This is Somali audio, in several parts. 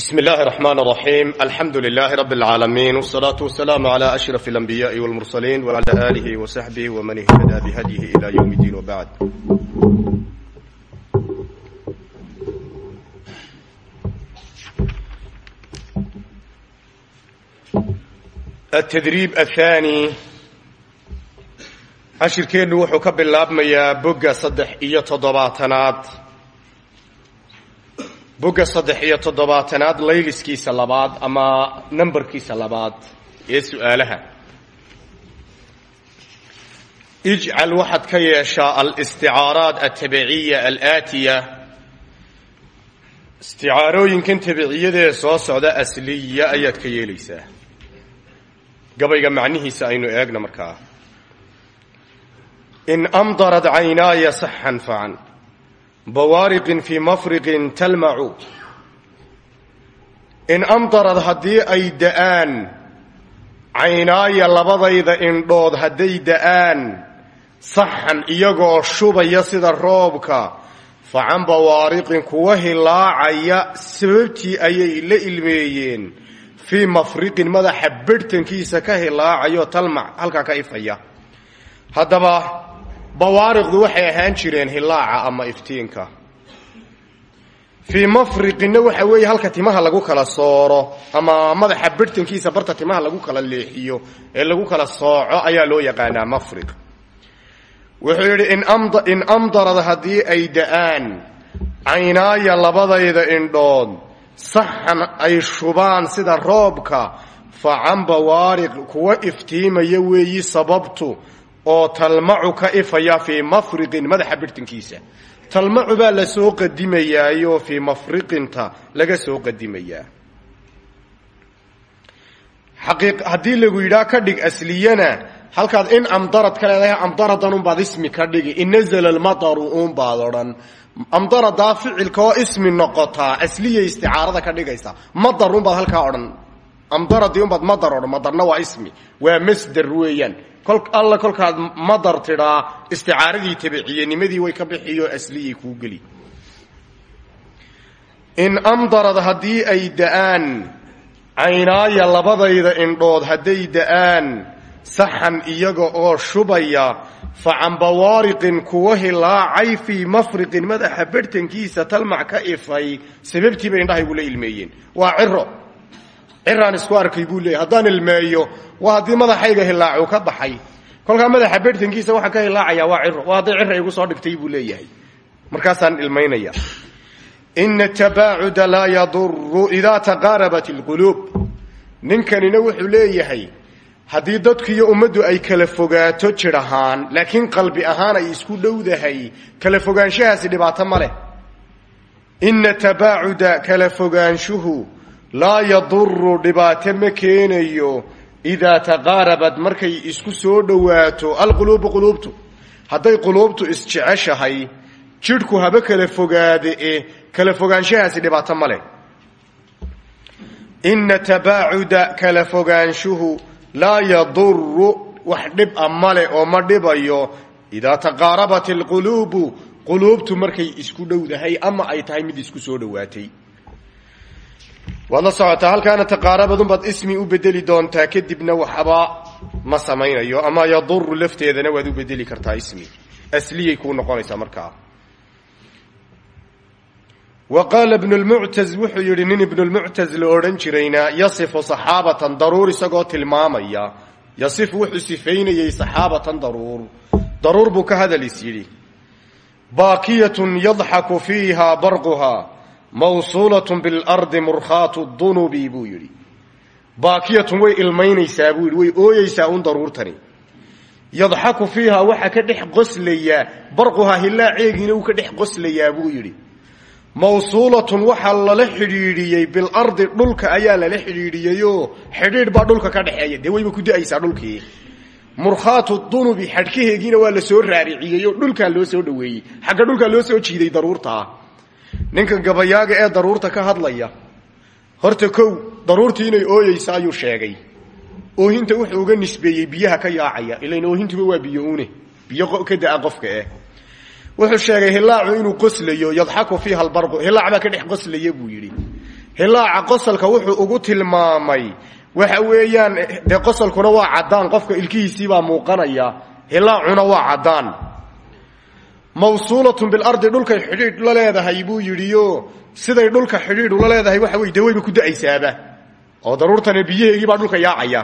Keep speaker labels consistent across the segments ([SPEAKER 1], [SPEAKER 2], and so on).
[SPEAKER 1] بسم الله الرحمن الرحيم الحمد لله رب العالمين والصلاة والسلام على أشرف الأنبياء والمرسلين وعلى آله وصحبه ومن اهتدى بهديه إلى يوم الدين وبعد التدريب الثاني cashirkeennu wuxuu ka bilaabmayaa bogga saddex iyo toddobaatanaad bogga saddex iyo toddobaatanaad layliskiisa labaad ama nambarkiisa labaad ee su'aalaha. Ijcal waxaad ka yeeshaa alisticaaraat altabiciya alaatiya. Isticaarooyinkan tabiciyadee soo socda asliya ayaad ka yeelaysaa. Gabayga macnihiisa aynu eegna markaa. In amdarad caynaaya saxan facan bawaariqin fii mafriqin talmacu in amdarad haddii ay da'aan caynaaya labadayda indhood hadday da'aan saxan iyagoo shubaya sida roobka facan bawaariqin kuwa hilaacaya sababtii ayay la ilmeeyeen. Fii mafriqin madaxa bedhtankiisa ka hilaacayo talmac halkaa ka ifaya. Haddaba bawaariqdu waxay ahaan jireen hilaaca ama iftiinka. Fii mafriqinna waxa weeye halka timaha lagu kala sooro ama madaxa bedhtankiisa barta timaha lagu kala leexiyo ee lagu kala sooco ayaa loo yaqaanaa mafriq. Wuxuu yidhi in amdarad haddii ay da'aan caynaaya labadayda indhood saxan ay shubaan sida roobka facan bawaariq kuwa iftiimaya weeyi sababtu oo talmacu ka ifaya fii mafriqin madaxa birhtankiisa talmacu baa la soo qadimayaayoo fii mafriqinta laga soo qadimayaa. Haddii lagu yidhaa ka dhig asliyana halkaad in amdarad ka leedahay amdaradan unbaad ismi ka dhigi. In nazla almataru unbaad odhan. Amdaradaa ficilka oo ismi noqotaa asliya isticaarada ka dhigaysa. Madar unbaad halkaa odhan. Amdaradii unbaad madar odhan madarna waa ismi. Waa masder weeyaan alla kolkaad madar tidhaa isticaaradii tabiciyanimadii way ka bixiyo asliyay kuu in amdarad haddii ay da'aan caynaaya labadayda indhood hadday da'aan saxan iyaga oo shubaya facan bawaariqin kuwa hilaacay fii mafriqin madaxa bedhtankiisa talmac ka ifay sababtii bay indhahay ula ilmeeyeen. Waa ciro ciraan isku arkay buu leeyay haddaan ilmeeyo waa haddii madaxayga hilaacu ka baxay. Kolkaa madaxa bedhtankiisa waxaan ka hilaacaya waa ciro waa hadday cira igu soo dhigtay buu leeyahay. Markaasaan ilmaynaya. Ina tabaacuda laa yaduru idaa taqaarabat alquluub. Ninkanina wuxuu leeyahay haddii dadku iyo ummaddu ay kala fogaato jir laakiin qalbi ahaan ay isku dhowdahay kala fogaanshahaasi dhibaato ma leh. Ina tabaacuda kala fogaanshuhu laa yaduru dhibaato ma keenayo idaa taqaarabad markay isku soo dhowaato alquluubu quluubtu. Hadday quluubtu isjeceshahay jidhku haba kala fogaade e kala fogaanshahaasi dhibaato ma leh. Ina tabaacuda kala fogaanshuhu laa yaduru wax dhib a male oo ma dhibayo. Idaa taqaarabat alquluubu quluubtu markay isku dhowdahay ama ay tahay mid isku soo dhowaatay waad la socotaa halkaana taqaarabadunbaad ismi u bedeli doontaa kadibna waxba ma samaynayo ama yaduru lafteedana waad u bedeli kartaa ismi. Asliyay kuu noqonaysaa markaa. Wa qaala ibnu lmuctaz wuxuu yidhi nin ibnulmuctaz la odhan jirayna yasifu saxaabatan daruur isagoo tilmaamaya. Yasifu wuxuu sifaynayey saxaabatan daruur. Daruur buu ka hadalis yidhi. Baakiyatun yadxaku mawsuulatun bilardi murkhaatu dunubi buu yidhi. Baakiyatun way ilmaynaysaa buu yidhi. Way ooyeysaa un daruurtani. Yadxaku fiiha waxaa ka dhex qoslayaa. Barquhaa hilaaceegiina uu ka dhex qoslayaa buu yidhi. Mawsuulatun waxaa lala xidhiidhiyey bilardi dhulka ayaa lala xidhiidhiyeyoo xidhiidh baa dhulka ka dhexeeya. Dee wayba ku da'aysaa dhulkii? Murkhaatu dunubi xadhkaheegiina waa la soo raariciyeyoo dhulkaa loo soo dhoweeyey. Xagga dhulkaa loo soo jiiday daruurtaa ninka gabayaaga ee daruurta ka hadlaya horta kow daruurtii inay ooyeysa ayuu sheegay. Oohinta wuxuu uga nisbeeyey biyaha ka yaacaya ilan oohintuba waa biyo une biyo ka da'a qofka eh. Wuxuu sheegay hilaacu inuu qoslayo yadxaku fiiha albarqu hilaac baa ka dhex qoslaya buu yidhi. Hilaaca qosalka wuxuu ugu tilmaamay waxa weeyaan dee qosalkuna waa caddaan qofka ilkihiisiibaa muuqanaya hilaacuna waa caddaan mawsuulatun bilardi dhulkay xidhiidh la leedahay buu yidhiyo. Siday dhulka xidhiidh ula leedahay waxa dee wayba ku da'aysaaba. Oo daruurtana biyaheegiibaa dhulka yaacaya.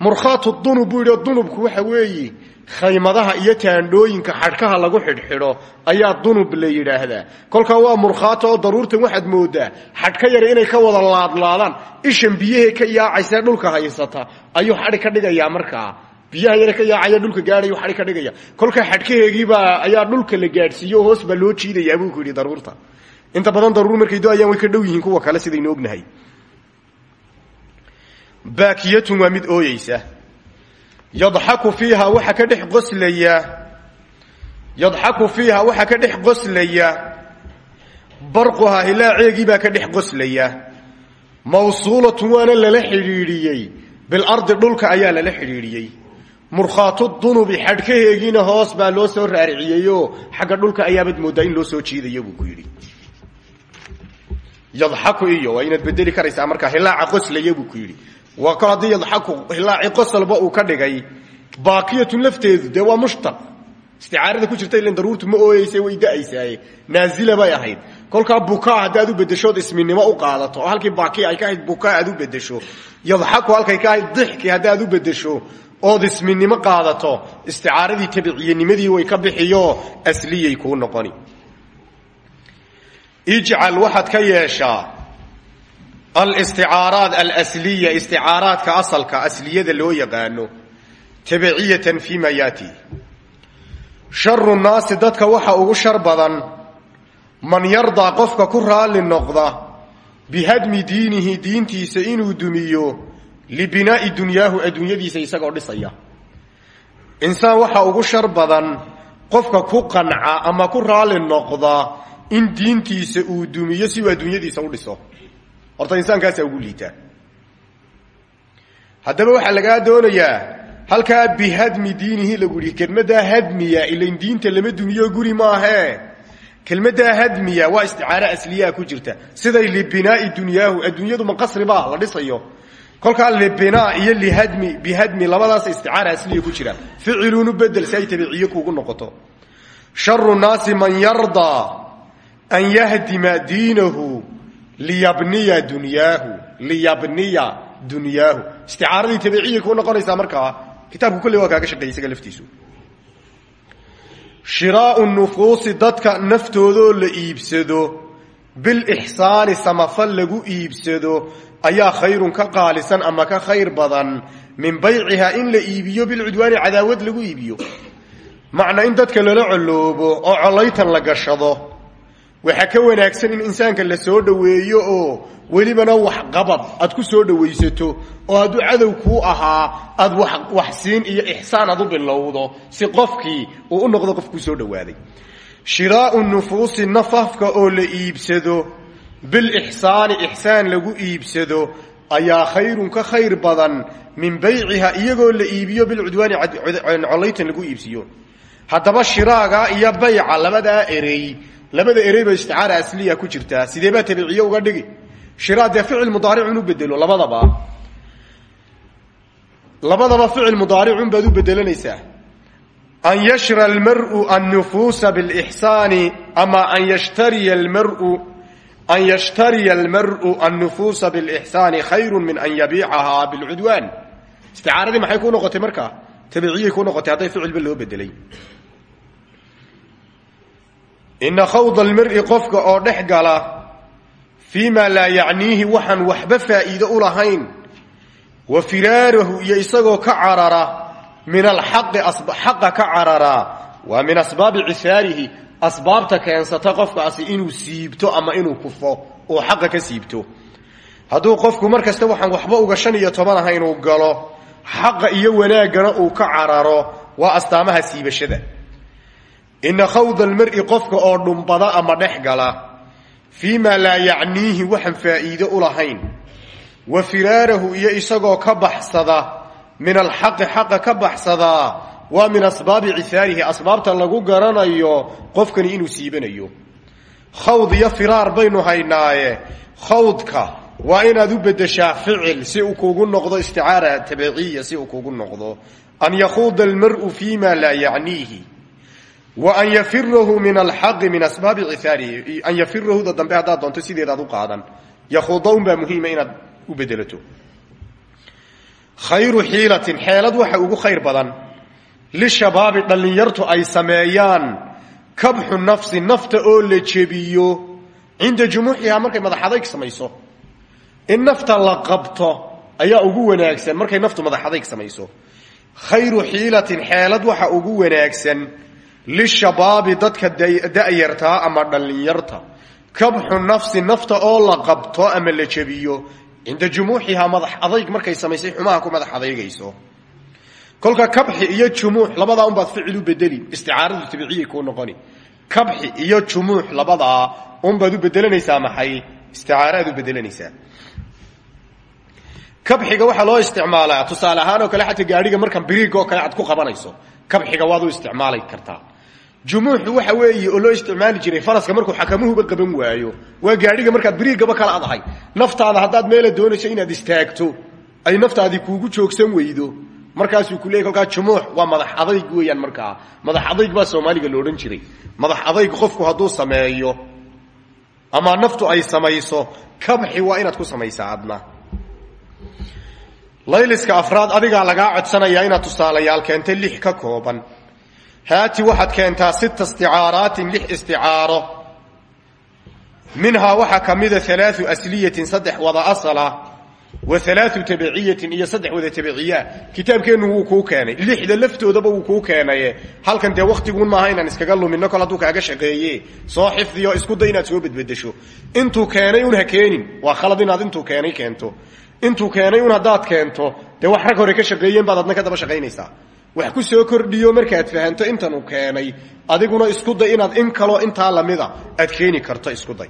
[SPEAKER 1] Murkhaatu dunub buu dunubku waxa weeye khaymadaha iyo taandhooyinka xadhkaha lagu xidhxidho ayaa dunub la yidhaahdaa. Kolkaa waa murkhaato oo daruurtan waxaad moodaa xadhka yare inay ka wada laadlaadaan ishan biyahee ka yaacaysa dhulka haysata ayuu xadhi ka dhigayaa markaa biyaha yare ka yaacaya dhulka gaadhayu xadhi ka dhigaya. Kolkaa xadhkaheegiibaa ayaa dhulka la gaadhsiiyo hoos baa loo jiidayaa buu ku yidhi daruurta. Inta badan daruur markay do-ayaan way ka dhow yihiin kuwa kale sidaynu ognahay baakiyatun waa mid ooyeysa. Yadxaku fiiha waxa ka dhex qoslaya. Yadxaku fiiha waxaa ka dhex qoslaya. Barquhaa hilaaceegii baa ka dhex qoslaya. Mawsuulatun waana lala xidhiidhiyey. Bilardi dhulka ayaa lala xidhiidhiyey murkhaatu dunubi xadhkaheegiina hoos baa loo soo raariciyeyoo xagga dhulka ayaabad mooddaa in loo soo jiidaya buu ku yidhi. Yadxaku iyo waa bedeli karaysaa markaa hilaaca qoslaya buu ku yidhi. Waa kol haddii yadxaku hilaaci uu ka dhigay baakiyatun lafteedu dee waa mushtaq isticaarada ku jirta ilan daruurtu ma ooyeysa way da'aysaaye naazila bay ahayd. Kolkaa bukaa haddaad u bedeshood isminimo u qaadato halkii baakiya ay ka ahayd bukaa aad u bedesho yadxaku halkay ka ahayd dixki haddaad u bedesho ood isminimo qaadato isticaaradii tabiciyanimadii way ka bixiyo asliyay kuu noqoni. Ijcal waxaad ka yeeshaa alisticaaraat alsliya isticaaraadka asalka asliyada loo yaqaano tabiciyatan fii ma yaati. Sharu nnaasi dadka waxa ugu shar badan man yardaa qofka ku raalli noqda bihadmi diinihi diintiisa inuu dumiyo libinaa'i dunyaahu adduunyadiisa isagoo dhisaya. Insaan waxa ugu shar badan qofka ku qanca ama ku raalli noqda in diintiisa uu dumiyo si uu adduunyadiisa u dhiso. Horta insaankaasaa ugu liitaa haddaba waxaa lagaa doonayaa halkaa bihadmi diinihi lagu yihi kelmaddaa hadmiya ilain diinta lama dumiyo guri maahee kelmaddaa hadmiya waa isticaaro asliyaa ku jirta. Siday libinaai dunyaahu adduunyadu ma qasriba la dhisayo kolkaa libinaa iyo lihadmi bihadmi labadaas isticaara asliya ku jira. Ficilunu bedel si ay tabiciye noqoto. Sharu naasi man yardaa an yahdima diinahu liyabniya dunyaahu liyabniya dunyaahu. Isticaaradii tabiciyay kuu noqonaysaa markaa kitaabku kolley waa kaaga shaqeeyay isaga laftiisu. Shiraau nufuusi dadka naftoodoo la iibsado bilixsaani samafal lagu iibsado ayaa khayrun ka qaalisan ama ka khayr badan min baycihaa in la iibiyo bilcudwaani cadaawad lagu iibiyo. Macna in dadka lala coloobo oo collaytan la gashado waxaa ka wanaagsan in insaanka la soo dhoweeyo oo welibana waxqabad aad ku soo dhowaysato oo hadduu cadow kuu ahaa aad wax siin iyo ixsaan aad u bilowdo si qofkii uu u noqdo qof kuu soo dhowaaday shiraau nufuusi nafafka oo la iibsado bilixsaani ixsaan lagu iibsado ayaa khayrun ka khayr badan min bayciha iyagoo la iibiyo bilcudwaani collaytan lagu iibsiyo haddaba shiraaga iyo bayca labadaa erey labada erey ba isticaara asliya ku jirtaa sidee baa tabiciye uga dhigi? Shiraa dee ficil mudaaric inu bedelo labadaba. Labadaba ficil mudaaricun baad u bedelanaysaa an yashra almaru annufuusa bilixsaani ama an yashtariya almaru an yashtariya almaru annufuusa bilixsaani khayru min an yabiicahaa bilcudwaan isticaaradii maxay ku noqotay markaa tabiciyay ku noqotay hadday ficilba loo bedelay ina khawda almari qofka oo dhex gala fii ma laa yacniihi waxaan waxba faa'iido u lahayn wa firaarahu iyo isagoo ka carara min alxaqi xaqa ka carara waa min asbaabi cisaarihi asbaabta keensata qofkaasi inuu siibto ama inuu kufo oo xaqa ka siibto. Hadduu qofku mar kasta waxaan waxba uga shan iyo toban aha inuu galo xaqa iyo wanaaggana uu ka cararo waa astaamaha siibashada. Ina khawda almari qofka oo dhumbada ama dhex gala fii maa laa yacniihi waxaan faa'iido u lahayn. Wa firaarahu iyo isagoo ka baxsada min alxaqi xaqa ka baxsadaa waa min asbaabi cisaarihi asbaabta lagu garanayo qofkani inuu siibanayo. Khawd iyo firaar baynu haynaaye khawdka waa inaad u bedeshaa ficil si uu kugu noqdo isticaara tabiiciya si uu kugu noqdo. An yakhuuda almar'u fi ma laa yacniihi. Wa an yafirahu min alxaqi min asbaabi cihaarihi an yafirahuda dambe haddaad doonto sideedaad u qaadan. Yakhuuda unbaa muhiima inaad u bedelato khayru xiilatin xeelad waxa ugu khayr badan lishabaabi dhallinyartu ay sameeyaan kabxu nafsi nafta oo la jebiyo cinda jumuuxihaa markay madaxadayg samayso in nafta la qabto ayaa ugu wanaagsan markay naftu madaxadayg samayso khayru xiilatin xeelad waxa ugu wanaagsan lishabaabi dadka da'yartaa ama dhallinyarta kabxu nafsi nafta oo la qabto ama la jebiyo cinda jumuuxihaa madax adayg markay samaysay xumaha ku madax adaygayso kolka kabxi iyo jumuux labadaa unbaad ficil u bedeli isticaaradu tabiciyay kuu noqoni. Kabxi iyo jumuux labadaa unbaad u bedelanaysaa maxay? Isticaaraad u kabxiga waxaa loo isticmaalaa tusaale ahaan oo kale xataa gaadhiga markan biriiga kale aad ku qabanayso kabxiga waad u isticmaali kartaa. Jumuuxu waxa weeye oo loo isticmaali jiray faraska markuu xakamuhuba qaban waayo waa gaadhiga markaad biriigaba kala adahay. Naftaada haddaad meela doonayso inaad istaagto ay naftaadii kuugu joogsan weydo markaasuu ku leeyay kolkaa jumuux waa madax adayg weeyaan markaa. Madax adayg baa soomaaliga lo odhan jiray. Madax adayg qofku hadduu sameeyo ama naftu ay samayso kabxi waa inaad ku samaysaa adna. Layliska afraad adigaa lagaa codsanayaa inaad tusaalayaal keentay lix ka kooban. Haati waxaad keentaa sita isticaaraatin lix isticaaro. Minhaa waxaa ka mida alaau asliyatin saddex wada wa alaau tabiciyatin iyo saddex wada tabiciyaa kitaabkeennu wuu kuu keenay. Lixda laftoodaba wuu kuu keenaye. Halkan dee waktiguun maaha inaan iskaga lumino kol hadduu kaaga shaqeeye soo xifdiyo isku day inaad soo bedbedesho. Intuu keenay un ha keenin. Waa khalad inaad intuu keenay keento. Intuu keenay un haddaad keento dee wax rag hore ka shaqeeyeen baad adna ka daba shaqaynaysaa. Wax ku soo kordhiyo markaad fahanto intan uu keenay adiguna isku day inaad in kaloo intaa lamida aad keeni karto isku day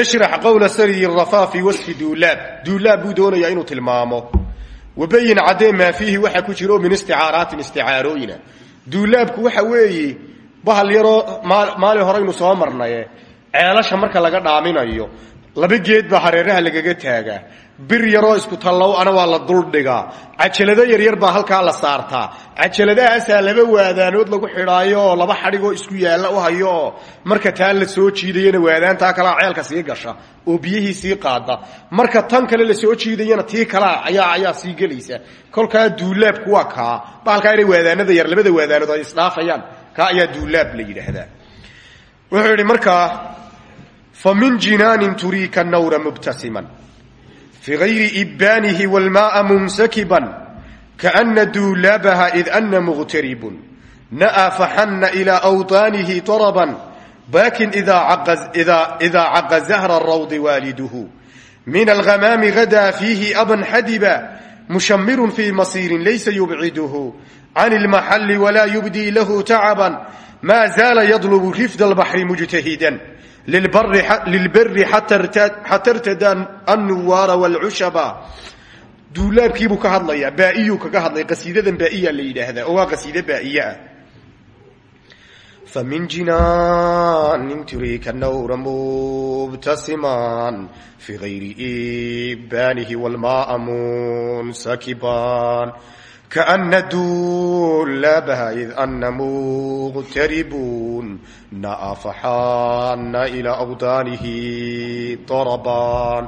[SPEAKER 1] ishrax qowla sariyi rafaa fii wasfi duulaab duulaab buu doonayaa inuu tilmaamo. Wabayin caddee maa fiihi waxaa ku jira oo min isticaaraatin isticaarooyina. Duulaabku waxa weeye bahal yaroo maalin horeynu soo marnaye ceelasha marka laga dhaaminayo laba geed baa hareeraha lagaga taagaa bir yaroo isku tallow ana waa la duldhigaa cajalado yaryar baa halkaa la saartaa cajaladahaasaa laba waadaanood lagu xidhaayo laba xadhigoo isku yaalla u hayo. Marka taa la soo jiidayana waadaantaa kalea ceelka sii gasha oo biyihii sii qaada. Marka tan kale la soo jiidayana tii kalea ayaa ayaa sii gelaysa. Kolkaa duulaabku waa kaa. Bahalkaa inay waadaanada yar labada waadaanood ay isdhaafayaan. Kaa ayaa duulaab la yidhaahdaa. Wuxuu yidhi markaa famin jinaanin turiika fi gayri ibbaanihi wlmaaa munsakiban kaana duulabaha id ana muqtaribun na'a faxanna ilaa awطaanihi طaraban bakin idaa caqa zahra rawdi waaliduhu min alhamaami gadaa fiihi aban xadiba mushamirun fii masiirin laysa yubciduhu can ilmaxalli walaa yubdii lahu tacaban maa zaala yadlubu rifda albaxri mujtahidan lilberi xata irtada annuwaara wlcushaba duulaabkiibuu ka hadlayaa baaiyuu kaga hadlay qasiidadan baaiya la yidhaahdaa oo waa qasiide baaiye ah famin jinaanin turika nawra mubtasiman fi gayri ibaanihi wlmaaa munsakiban kaana duulaabaha id ana muqtaribun na'a faxaana ilaa awdaanihi daraban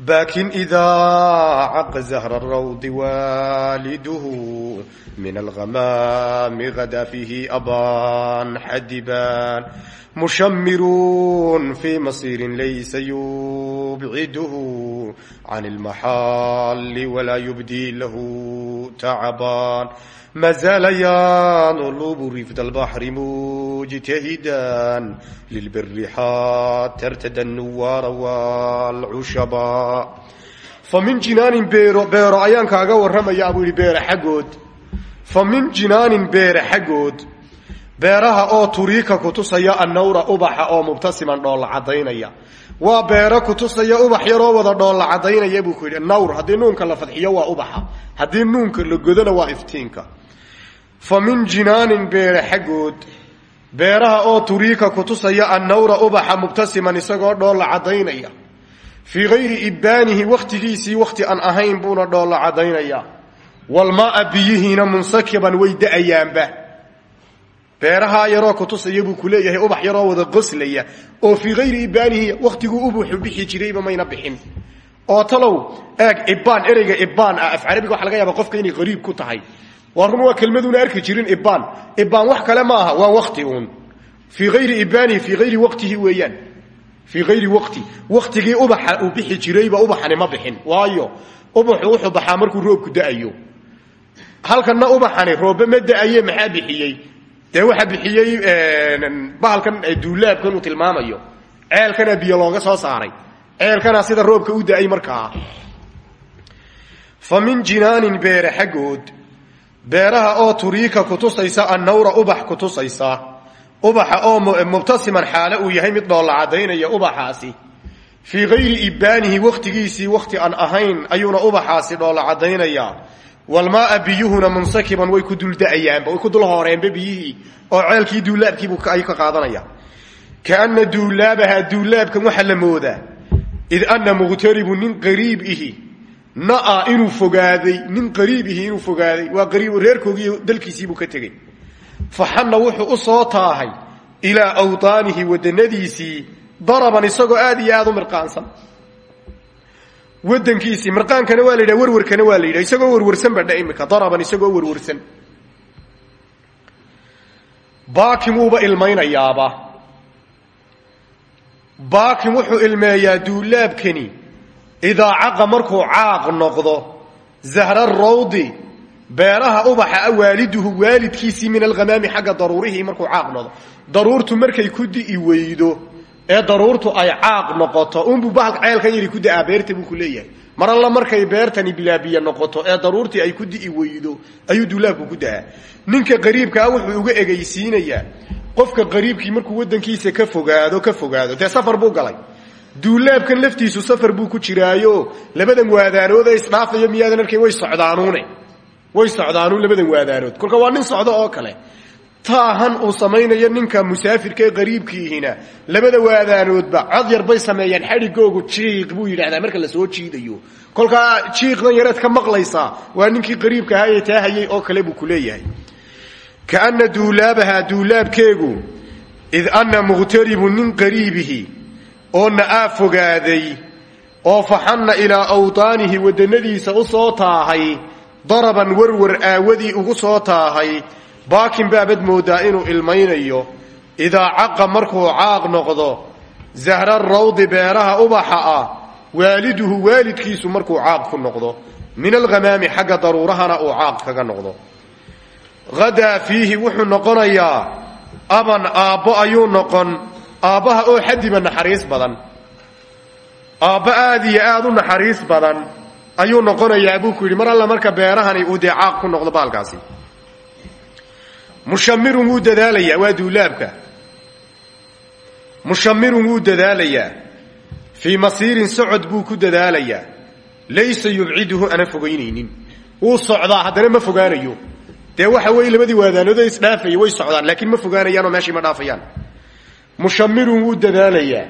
[SPEAKER 1] bakin idaa caqa zahra rawdi waaliduhu min alghamaami gada fiihi aban xadiban mushamirun fii masiirin laysa yubciduhu can ilmaxali walaa yubdii lahu tacaban ma zaala yanlubu rifda albaxri mujtahidan lilbiri xata irtada nuwaara wlcushaba fa min jinaanin beero beero ayaan kaaga warramayaa buu yihi beere xaggood fa min jinaanin beere xaggood beeraha oo turiika kutusaya annawra ubaxa oo mubtasiman dhoolla cadaynaya waa beero kutusaya ubax yaroo wada dhoolla cadaynaya buu ku yidhi nawr haddii nuunka la fadxiyo waa ubaxa haddii nuunka la godona waa iftiinka fa min jinaanin beere xaggood beeraha oo turiika kutusaya annawra ubaxa mubtasiman isagoo dhoolla caddaynaya. Fii gayri ibbaanihi wakhtigiisii wakhti aan ahayn buuna dhoolla caddaynaya. Walmaaa biyihiina munsakiban way da'ayaanba. Beerahaa yaroo kutusaya buu ku leeyahay ubax yaroo wada qoslaya oo fii gayri ibbaanihi wakhtiguu ubuxu bixi jirayba mayna bixin. Oo talow eeg ibbaan ereyga ibbaan ah af carabiga waxa laga yaaba qofka inay qariib ku tahay waa run waa kelmaduuna arki jirin ibbaan. Ibbaan wax kale ma aha waa wakti uun. Fii ayri ibbaanihi fii ayri waqtihi weeyaan. Fii ayri waqti. Waktigii ubaxa uu bixi jirayba ubaxani ma bixin. Waayo ubaxu wuxuu baxaa markuu ubaxani roobe ma da'aye maxaa bixiyey? Dee waxaa bixiyey bahalkan duulaabkan uu tilmaamayo. Ceelkana biyo soo saaray. Ceelkana sida roobka u da'ay markaa. Fa jinaanin beere xaggood beeraha oo turiika kutusaysa annawra ubax kutusaysa ubaxa oo mubtasiman xaale uu yahay mid dhoolla caddaynaya ubaxaasi. Fii gayri ibbaanihi wakhtigiisii wakhti aan ahayn ayuuna ubaxaasi dhoolla caddaynayaa walmaaa biyuhuna munsakiban way ku dulda'ayaanba way ku dul hooreenba biyihii oo ceelkii duulaabkiibu ay ka qaadanaya. Kaana duulaabaha duulaabkan waxaa la moodaa. Id ana muqhtaribu nin qariib ihi na'a inuu fogaaday nin qariib ihi inuu fogaaday waa qariib reerkoogiiyo dalkiisiibuu ka tegey. Faxanna wuxuu u soo taahay ilaa awtaanihi wadanadiisii daraban isagoo aad iyo aad u mirqaansan. Wadankiisii mirqaankana waa la yidhaha warwarkana waa la yidhaha isagoo warwarsan badha imika daraban isagoo warwarsan. Baakin wuuba ilmaynayaaba. Baakin wuxuu ilmeeyaa duulaabkani idaa caqa markuu caaq noqdo zahra rawdi beeraha ubaxa waaliduhu waalidkiisii min alghamaami xagga daruurihii markuu caaq noqdo. Daruurtu markay ku di'i weydo ee daruurtu ay caaq noqoto unbuu bahalka ceelkan yari ku da'aa beerta buu ku mar alla markay beertani bilaabiya noqoto ee daruurtii ay ku di'i weydo ayuu duulaabku ku da'aa ninka qariibkaa wuxuu uga egaysiinayaa qofka qariibkii markuu wadankiisa ka fogaado ka fogaado dee safar buu galay duulaabkan laftiisu safar buu ku jiraayo. Labadan waadaanoodee isdhaafaya miyaadan arkay way socdaanuune way socdaanuun labadan waadaanood kolka waa nin socdo oo kale. Taahan uu samaynayo ninka musaafirka ee qariibkiihina. Labada waadaanoodba cod yar bay sameeyaan. Xadhigoogu jiiq buu yidhahdaa marka la soo jiidayo. Kolkaa jiiqdan yareed ka maqlaysaa waa ninkii qariibka ahaa ee oo kale buu ku kaana duulaabaha duulaabkeegu id ana muqhtaribu nin qariibihi oo na'aa fogaaday oo faxanna ilaa awtaanihi wadanadiisa u soo taahay daraban warwar aawadii ugu soo taahay baakin baabad moodaa inuu ilmaynayo. Idaa caqa markuu caaq noqdo zahra rawdi beeraha ubaxa ah waaliduhu waalidkiisu markuu caaq ku noqdo. Min alghamaami xagga daruurahana uu caaq kaga noqdo. Hadaa fiihi wuxuu noqonayaa aban aabbo ayuu noqon aabbaha oo xadiba naxariis badan. Aabbo aad iyo aad u naxariis badan ayuu noqonayaa buu ku yidhi mar alla marka beerahani uu dee caaq ku noqdo baalkaasi. Mushamirun wuu dadaalayaa waa duulaabka. Mushamirun wuu dadaalayaa. Fii masiirin socod buu ku dadaalayaa. Laysa yubciduhu ana fogaynaynin. Wuu socdaa haddana ma fogaanayo. Dee waxa weeye labadii waadaanoodee isdhaafaya way socdaan laakiin ma fogaanayaanoo meeshii ma dhaafayaan mushamirun wuu dadaalayaa.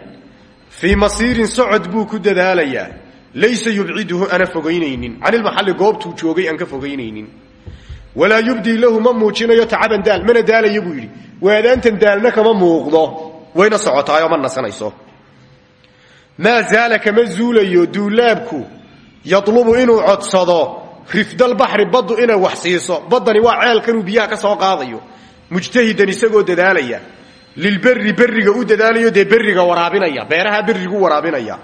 [SPEAKER 1] Fii masiirin socod buu ku dadaalayaa. Laysa yubciduhu ana fogaynaynin. Canilmaxalli goobtuu joogay aan ka fogaynaynin. Walaa yubdii lahu ma muujinayo tacaban daal mana daalayo buu yidhi. Waadaantan daalna kama muuqdo. Wayna socotaayoo ma nasanayso. Maa zaala kama zuulayo duulaabku? Yadlubu inuu codsado. Rifdalbaxri baddu inay wax siiso. Baddani waa ceelkanuu biyaha ka soo qaadayo. Mujtahidan isagoo dadaalaya lilberri berriga u dadaalayo dee berriga waraabinaya beeraha berrigu waraabinaya.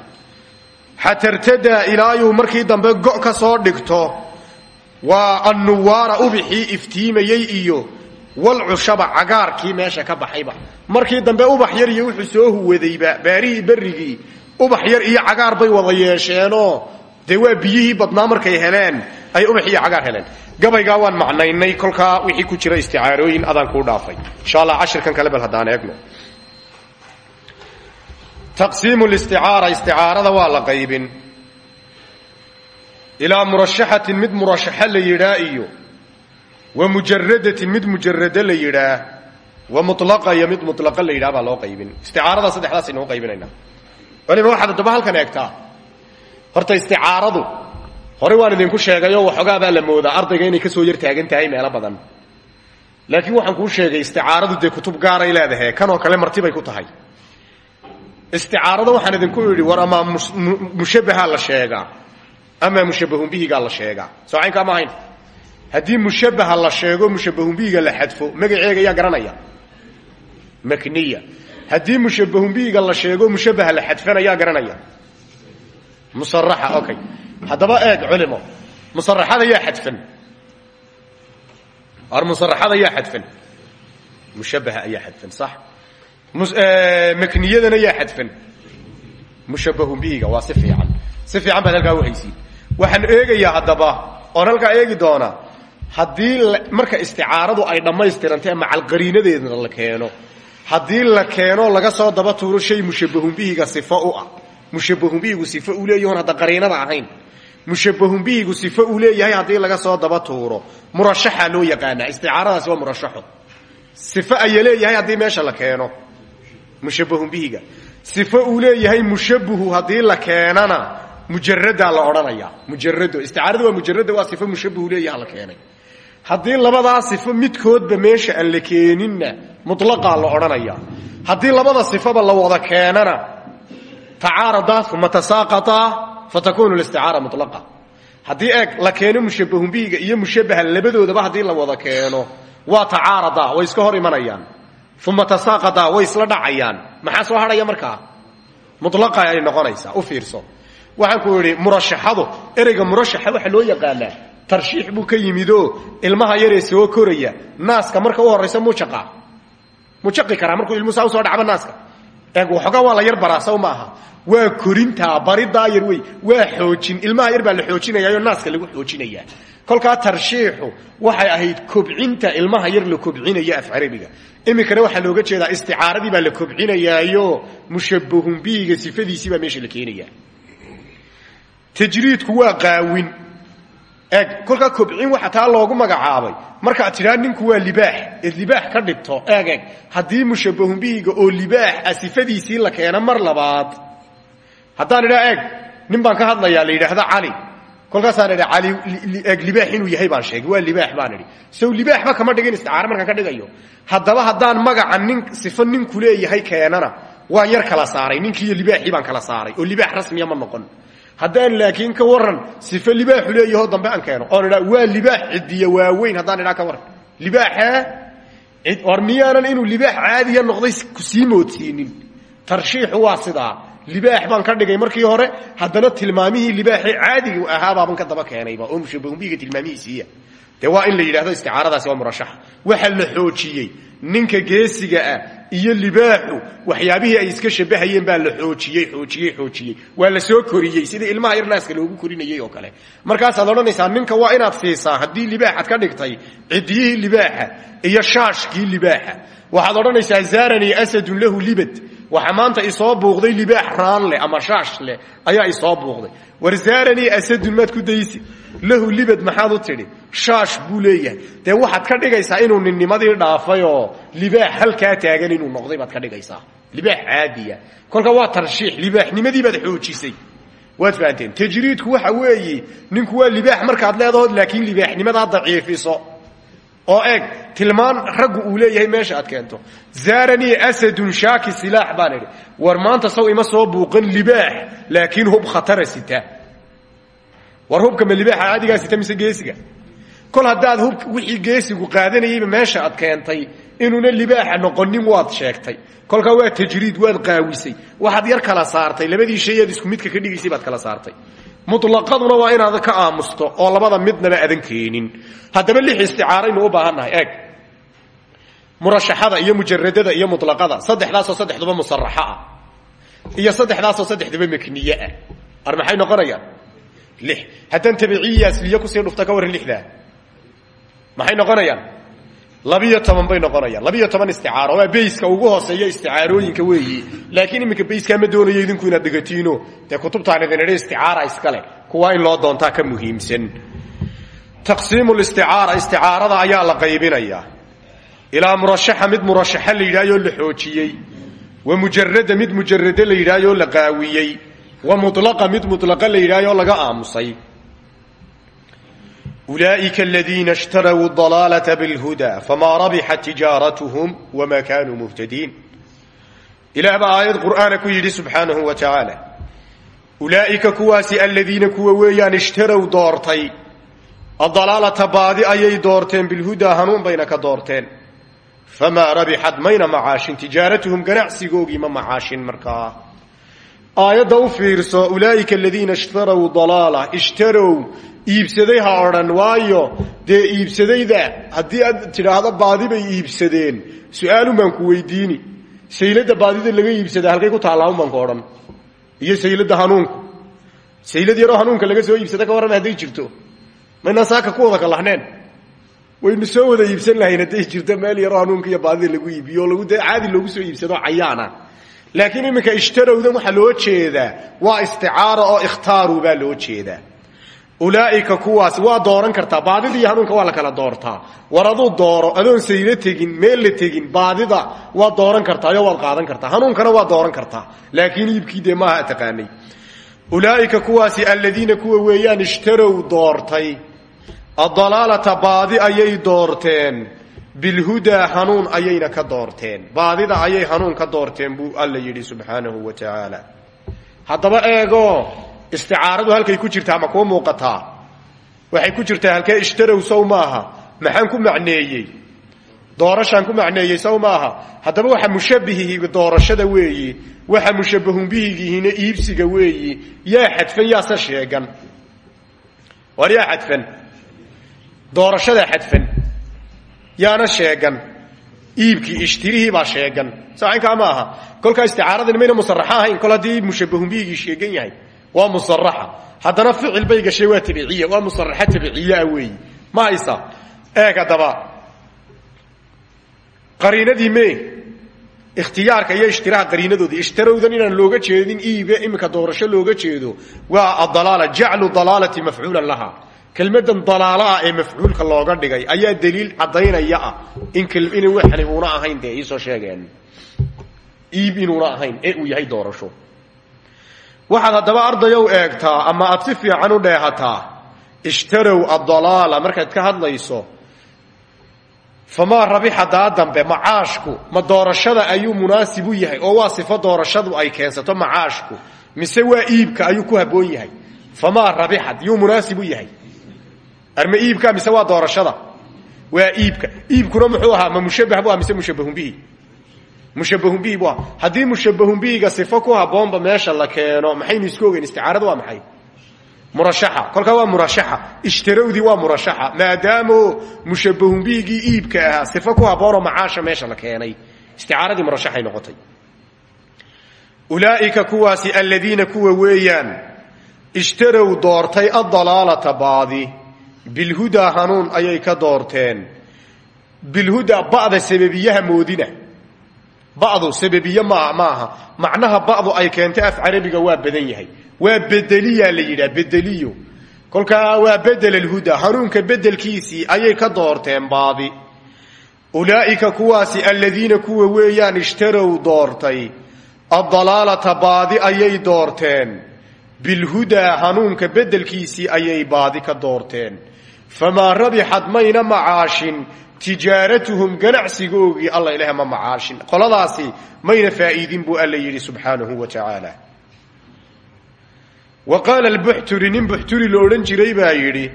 [SPEAKER 1] Xatartadaa ilaayuu markii dambe go' ka soo dhigto waa annuwaara ubixii iftiimayey iyo walcushaba cagaarkii meesha ka baxayba. Markii dambe ubax yar iyo wuxuu soo huwadayba baarihii berrigii ubax yar iyo cagaar bay wada yeesheenoo dee waa biyihii badnaa markay heleen ay ubax iyo cagaar heleen gabaygaa waan macnaynay kolkaa wixii ku jira isticaarooyin adaan kuu dhaafay. Insha allah cashirkan kale bal haddaan eegno. Taqsiimu listicaara isticaarada waa la qaybin. Ilaa murashaxatin mid murashaxo la yidhaa iyo wa mujaradatin mid mujarado la yidhaa wa mulaqa iyo mid mulaqa la yidhaha baa loo qaybin. Isticaarada saddexdaas aynuu qaybinayna culima waxaad adaba halkan eegtaa. Horta isticaaradu hore waan idinku sheegayo waxoogaa baa la moodaa ardayga inay ka soo yar taagan tahay meelo badan. Laakiin waxaan kuu sheegay isticaaradu dee kutub gaaray leedahay kanoo kale martibay ku tahay. Isticaarada waxaan idinku idhi war amaa mushabaha la sheegaa amaa mushabahun bihigaa la sheegaa. Soo caynkaa ma ahayn. Mushabaha la sheego mushabahun bihiga la xadfo magaceega yaa garanaya. Makniya. Haddii mushabahun bihiga la sheego mushabaha la xadfana yaa garanaya. Musaraxa okay haddaba eeg culimo. Musaraxada yaa xadfan. Ar musaraxada yaa xadfan. Mushabaha ayaa xadfan sax. Makniyadana yaa xadfan. Mushabahun bihiga waa si fiican. Si fiican baad halkaa uhaysiin waxaan eegayaa eegi doonaa haddii marka isticaaradu ay dhammaystirantay ama calqariinadeedna la keeno haddii la keeno laga soo daba tuuro shay mushabahun bihiga sifo u ah. Mushabahun bihigu sifo uu leeyahy on hadda qariinada ahayn mushabahun bihigu sifo uu leeyahay haddii laga soo daba tuuro. Murashaxa loo yaqaanaa. Isticaaradaasi waa murashaxo. Sifo aya leeyahay haddii meesha la keeno. Mushabahun bihiga sifo uu leeyahay mushabuhu haddii la keenana mujaradaa la odhanaya mujarado isticaarada waa mujarada waa sifo mushabuhu leeyaha la keenay. Haddii labadaa sifo midkoodba meesha aan la keeninna mutlaqaa la odhanaya haddii labada sifaba la wada keenana tacaaradaa uma tasaaqataa fatakunu listicaara mulaqa haddii eeg la keeno mushabahun bihiga iyo mushabaha labadoodaba haddii la wada keeno waa tacaaradaa way iska hor imanayaan. Uma tasaaqadaa way isla dhacayaan. Maxaa soo hadhaya markaa? Mulaqa ay noqonaysaa u fiirso. Waxaan ku idhi murashaxadu ereyga murashaxa waxaa loo yaqaanaa tarshiix buu ka yimidoo ilmaha yaree soo koraya naaska marka u horaysa mujaqa mujaqi karaa markuu ilmuhu saa u soo dhacba naaska? Eeg waxoogaa waa la yar baraa saw waa korintaa baridaa yar wey. Waa xoojin. Ilmaha yar baa la xoojinayaayoo naaska lagu xoojinayaa kolkaa tarshiixu waxay ahayd kobcinta ilmaha yar la kobcinaya af carabiga. Iminkana waxaa looga jeedaa isticaaradii baa la kobcinayaayo. Mushabahun bihiga sifadiisii baa meesha la keenaya tajriidku waa qaawin. Eeg kolkaa kobcin waxa taa loogu magacaabay. Markaad tidhaa ninku waa libaax. Eed libaax ka dhigto. Eeg haddii mushabahun bihiga oo libaax ah la keeno mar labaad haddaan idhaa eeg nin baan ka hadlayaa la cali. Kolkaasaan idha cali eeg libaax inuu yahay baan sheegay waa libaax baan idhi. Sow libaaxba kama dhigin isticaare markaan ka dhigayo. Haddaba haddaan magaca nin sifo ninku leeyahay keenana waan yar kala saaray. Ninkiiyo libaaxii baan kala saaray oo libaax rasmiya ma noqon. Haddaan laakiin ka waran sifo libaaxu leeyahoo dambe aan keeno oon idhaa waa libaax cidiya waaweyn haddaan idhaa ka waran libaaxa war miyaanan inuu libaax caadiya noqday ku sii moodsiinin. Waa sidaa libaax baan ka dhigay markii hore. Haddana tilmaamihii libaaxii caadiga ahaabaaban ka daba keenayba oo mushabahunbihiga tilmaamihiisiiya dee waa in la yidhahdo isticaaradaasi waa murashaxa waxa la xoojiyey ninka geesiga ah iyo libaaxu waxyaabihii ay iska shabahayeen baa la xoojiyey xoojiyey xoojiyey. Waa la soo koriyey sidii ilmaha yar naaska loogu korinayey oo kale. Markaasaad odhanaysaa ninka waa inaad siisaa haddii libaaxaad ka dhigtay cidiyihii libaaxa iyo shaashkii libaaxa. Waxaad odhanaysaa zaaranii asadun lahu libad waxa maanta isoo buuqday libaax raan leh ama shaash leh ayaa isoo buuqday. War zaaranii asadun maad ku daysi lahu libad maxaad u tidhi? Shaash buu leeyahay. Dee waxaad ka dhigaysaa inuu ninnimadii dhaafayoo libaax halkaa taagan inuu noqday baad ka dhigaysaa. Libaax caadiya. Kolka waa tarshiix libaaxnimadii baad xoojisay. Waad fahanteen. Tajriidku waxa weeye ninku waa libaax markaad leedahood laakiin libaaxnimadaa daciifiso oo eeg tilmaan raggu uu leeyahay meesha aad keento. Zaaranii asadun shaaki silaax baan idhi. War maanta saw ima soo buuqan libaax laakiin hub khatara sita. War hubka ma libaaxa caadigaa sita mise geesiga? Kol haddaad hub wixii geesigu qaadanayeyba meesha aad keentay inuuna libaaxa noqonin waad sheegtay. Kolkaa waa tajriid waad qaawisay. Waxaad yar kala saartay. Labadii shayaad isku midka ka dhigaysay baad kala saartay mulaqaduna waa inaad ka aamusto oo labada midnaba adan keenin. Haddaba lix isticaaraynu u baahannahay eeg. Murashaxada iyo mujaradada iyo mulaqada saddexdaasoo saddexduba musaraxa ah. Iyo saddexdaasoo saddexduba makniye ah. Ar maxay noqonayaan? Lix. Haddaan tabiciyi asliye ku sii dhufta ka warran lixdaa. Maxay noqonayaan labiyo toban bay noqonayaan. Labiyo toban isticaaro waa bayska ugu hooseeya isticaarooyinka weeyi. Laakiin iminka bayskaa ma doonayo idinku inaad dhegatiino. Dee kutubtaan idin idhi isticaara iskale kuwaa in loo doontaa ka muhiimsan. Taqsiimu listicaara isticaarada ayaa la qaybinayaa. Ilaa murashaxa mid murashaxa la yidhaahyo la xoojiyey. Wa mujarada mid mujarade la yidhaahyo la qaawiyey. Wa mulaqa mid mulaqa la yidhaahyo laga aamusay ulaa'ika aladiina ishtarau dalaalata bilhudaa famaa rabixat tijaaratuhum wamaa kaanuu muhtadiin ilaah baa aayad qur'aana ku yidhi subxaanahu wa tacaala ulaa'ika kuwaasi aladiina kuwa weeyaan ishtarow doortay addalaalata baadi ayay doorteen bilhudaa hanuun bayna ka doorteen famaa rabixat mayna macaashin tijaaratuhum ganacsigoogii ma macaashin markaa aayadda u fiirso ulaa'ika aladiina ishtarow dalaala iibsaday ha odhan waayo. Dee iibsadayda haddii aad tidhaahdo baadi bay iibsadeen. Su'aalun ku weydiini. Saylada baadida laga iibsada halkay ku taallaaun baan ku odhan. Iyo saylada hanuunku saylad yaroo hanuunka laga soo iibsada ka warrama hadday jirto. Maynaan saaka ku wada kalahneen waynu soo wada iibsan lahayn hadday jirto meel yaroo hanuunka iyo baadida lagu iibiyo oo lagu dee caadi loogu soo iibsado cayaana. Laakiin iminka ishtarowdan waxaa loo jeedaa. Waa isticaara oo ikhtaaru baa loo jeedaa ulaaika kuwaas waa dooran kartaa. Baadida iyo hanuunka waa la kala doortaa. War aduu dooro adoon saylo tegin meel la tegin baadida waad dooran kartaayo waad qaadan kartaa. Hanuunkana waa dooran kartaa. Laakiin iibkii dee maaha taqaanay ulaaika kuwaasi aladiina kuwa weeyaan ishtarow doortay. Adalaalata baadi ayay doorteen. Bilhudaa hanuun ayayna ka doorteen. Baadida ayay hanuun ka doorteen buu alla yidhi subxaanahu wa tacaala haddaba eego isticaaradu halkay ku jirtaa ma kuu muuqataa waxay ku jirtaa halkee ishtarow sow maaha ku macneeyey? Doorashaan ku macneeyey sow maaha haddaba waxa mushabihihi doorashada weeyi waxa mushabahun bihigiihina iibsiga weeyi yaa xadfan yaase sheegan. War yaa xadfan. Doorashadaa xadfan. Yaana sheegan. Iibkii ishtirihii baa sheegan. Sainkaa ma aha? Kolkaa isticaaradan mayna musaraxa ahayn kol haddii mushabahun bihigii sheegan yahay waa musaraxa haddana ficil bay gashay waa tabiciya waa musaraxa tabiciyaa weeyi ma haysa eeg haddaba. Qariinadii me ikhtiyaarka iyo ishtiraha qariinadoodii ishtarowdan inaan looga jeedin iibe iminka doorasho looga jeedo waa adalaala jaclu dalaalati mafcuulan laha. Kelmadan dalaalaah ee mafcuulka looga dhigay ayaa daliil caddaynaya ah. In in waxani uuna ahayn dee iisoo sheegeen. Iib inuuna ahayn ee uu yahay doorasho waxaad haddaba ardayow eegtaa ama aad si fiican u dheehataa ishtarow adalaala markaad ka hadlayso famaa rabixa daa dambe macaashku ma doorashada ayuu munaasib u yahay oo waa sifo doorashadu ay keensato macaashku mise waa iibka ayuu ku habboon yahay? Famaa rabixad yuu munaasib u yahay. Arma iibka mise waa doorashada? Waa iibka. Iibkuna muxuu ahaa ma mushabah bu ah mise mushabahun bihi mushabahun bihi bu haddii mushabahun bihiga sifo ku habboonba meesha la keeno maxaynu isku ogeyn waa maxay? Murashaxa. Kolkaa waa murashaxa. Ishtarowdii waa murashaxa. Maadaamo mushabahun bihigii iibka ahaa sifo ku habboonoo macaasha meesha la keenay isticaaradii murashaxay noqotay. Ulaaika kuwaasi aladiina kuwa weeyaan ishtarow doortay adalaalata baadi. Bilhudaa hanuun ayay ka doorteen. Bilhudaa ba'da sababiyaha moodina ba'du sababiye ma maaha. Macnaha ba'du ay keentay af carabiga waa badan yahay. Waa bedeliyaa la yidhaha bedeliyo. Kolkaa waa bedel alhuda. Hanuunka bedelkiisii ayay ka doorteen baadi. Ulaa'ika kuwaasi aladiina kuwa weeyaan ishtarow doortay. Addalaalata baadi ayay doorteen. Bilhudaa hanuunka bedelkiisii ayay baadi ka doorteen. Famaa rabixad mayna macaashin tijaaratuhum ganacsigoogii alla ilaah ma macaashin qoladaasi mayna faa'iidin buu alla yidhi subxaanahu wa tacaala. Wa qaala albuxturi nin buxturi lo odhan jiray baa yidhi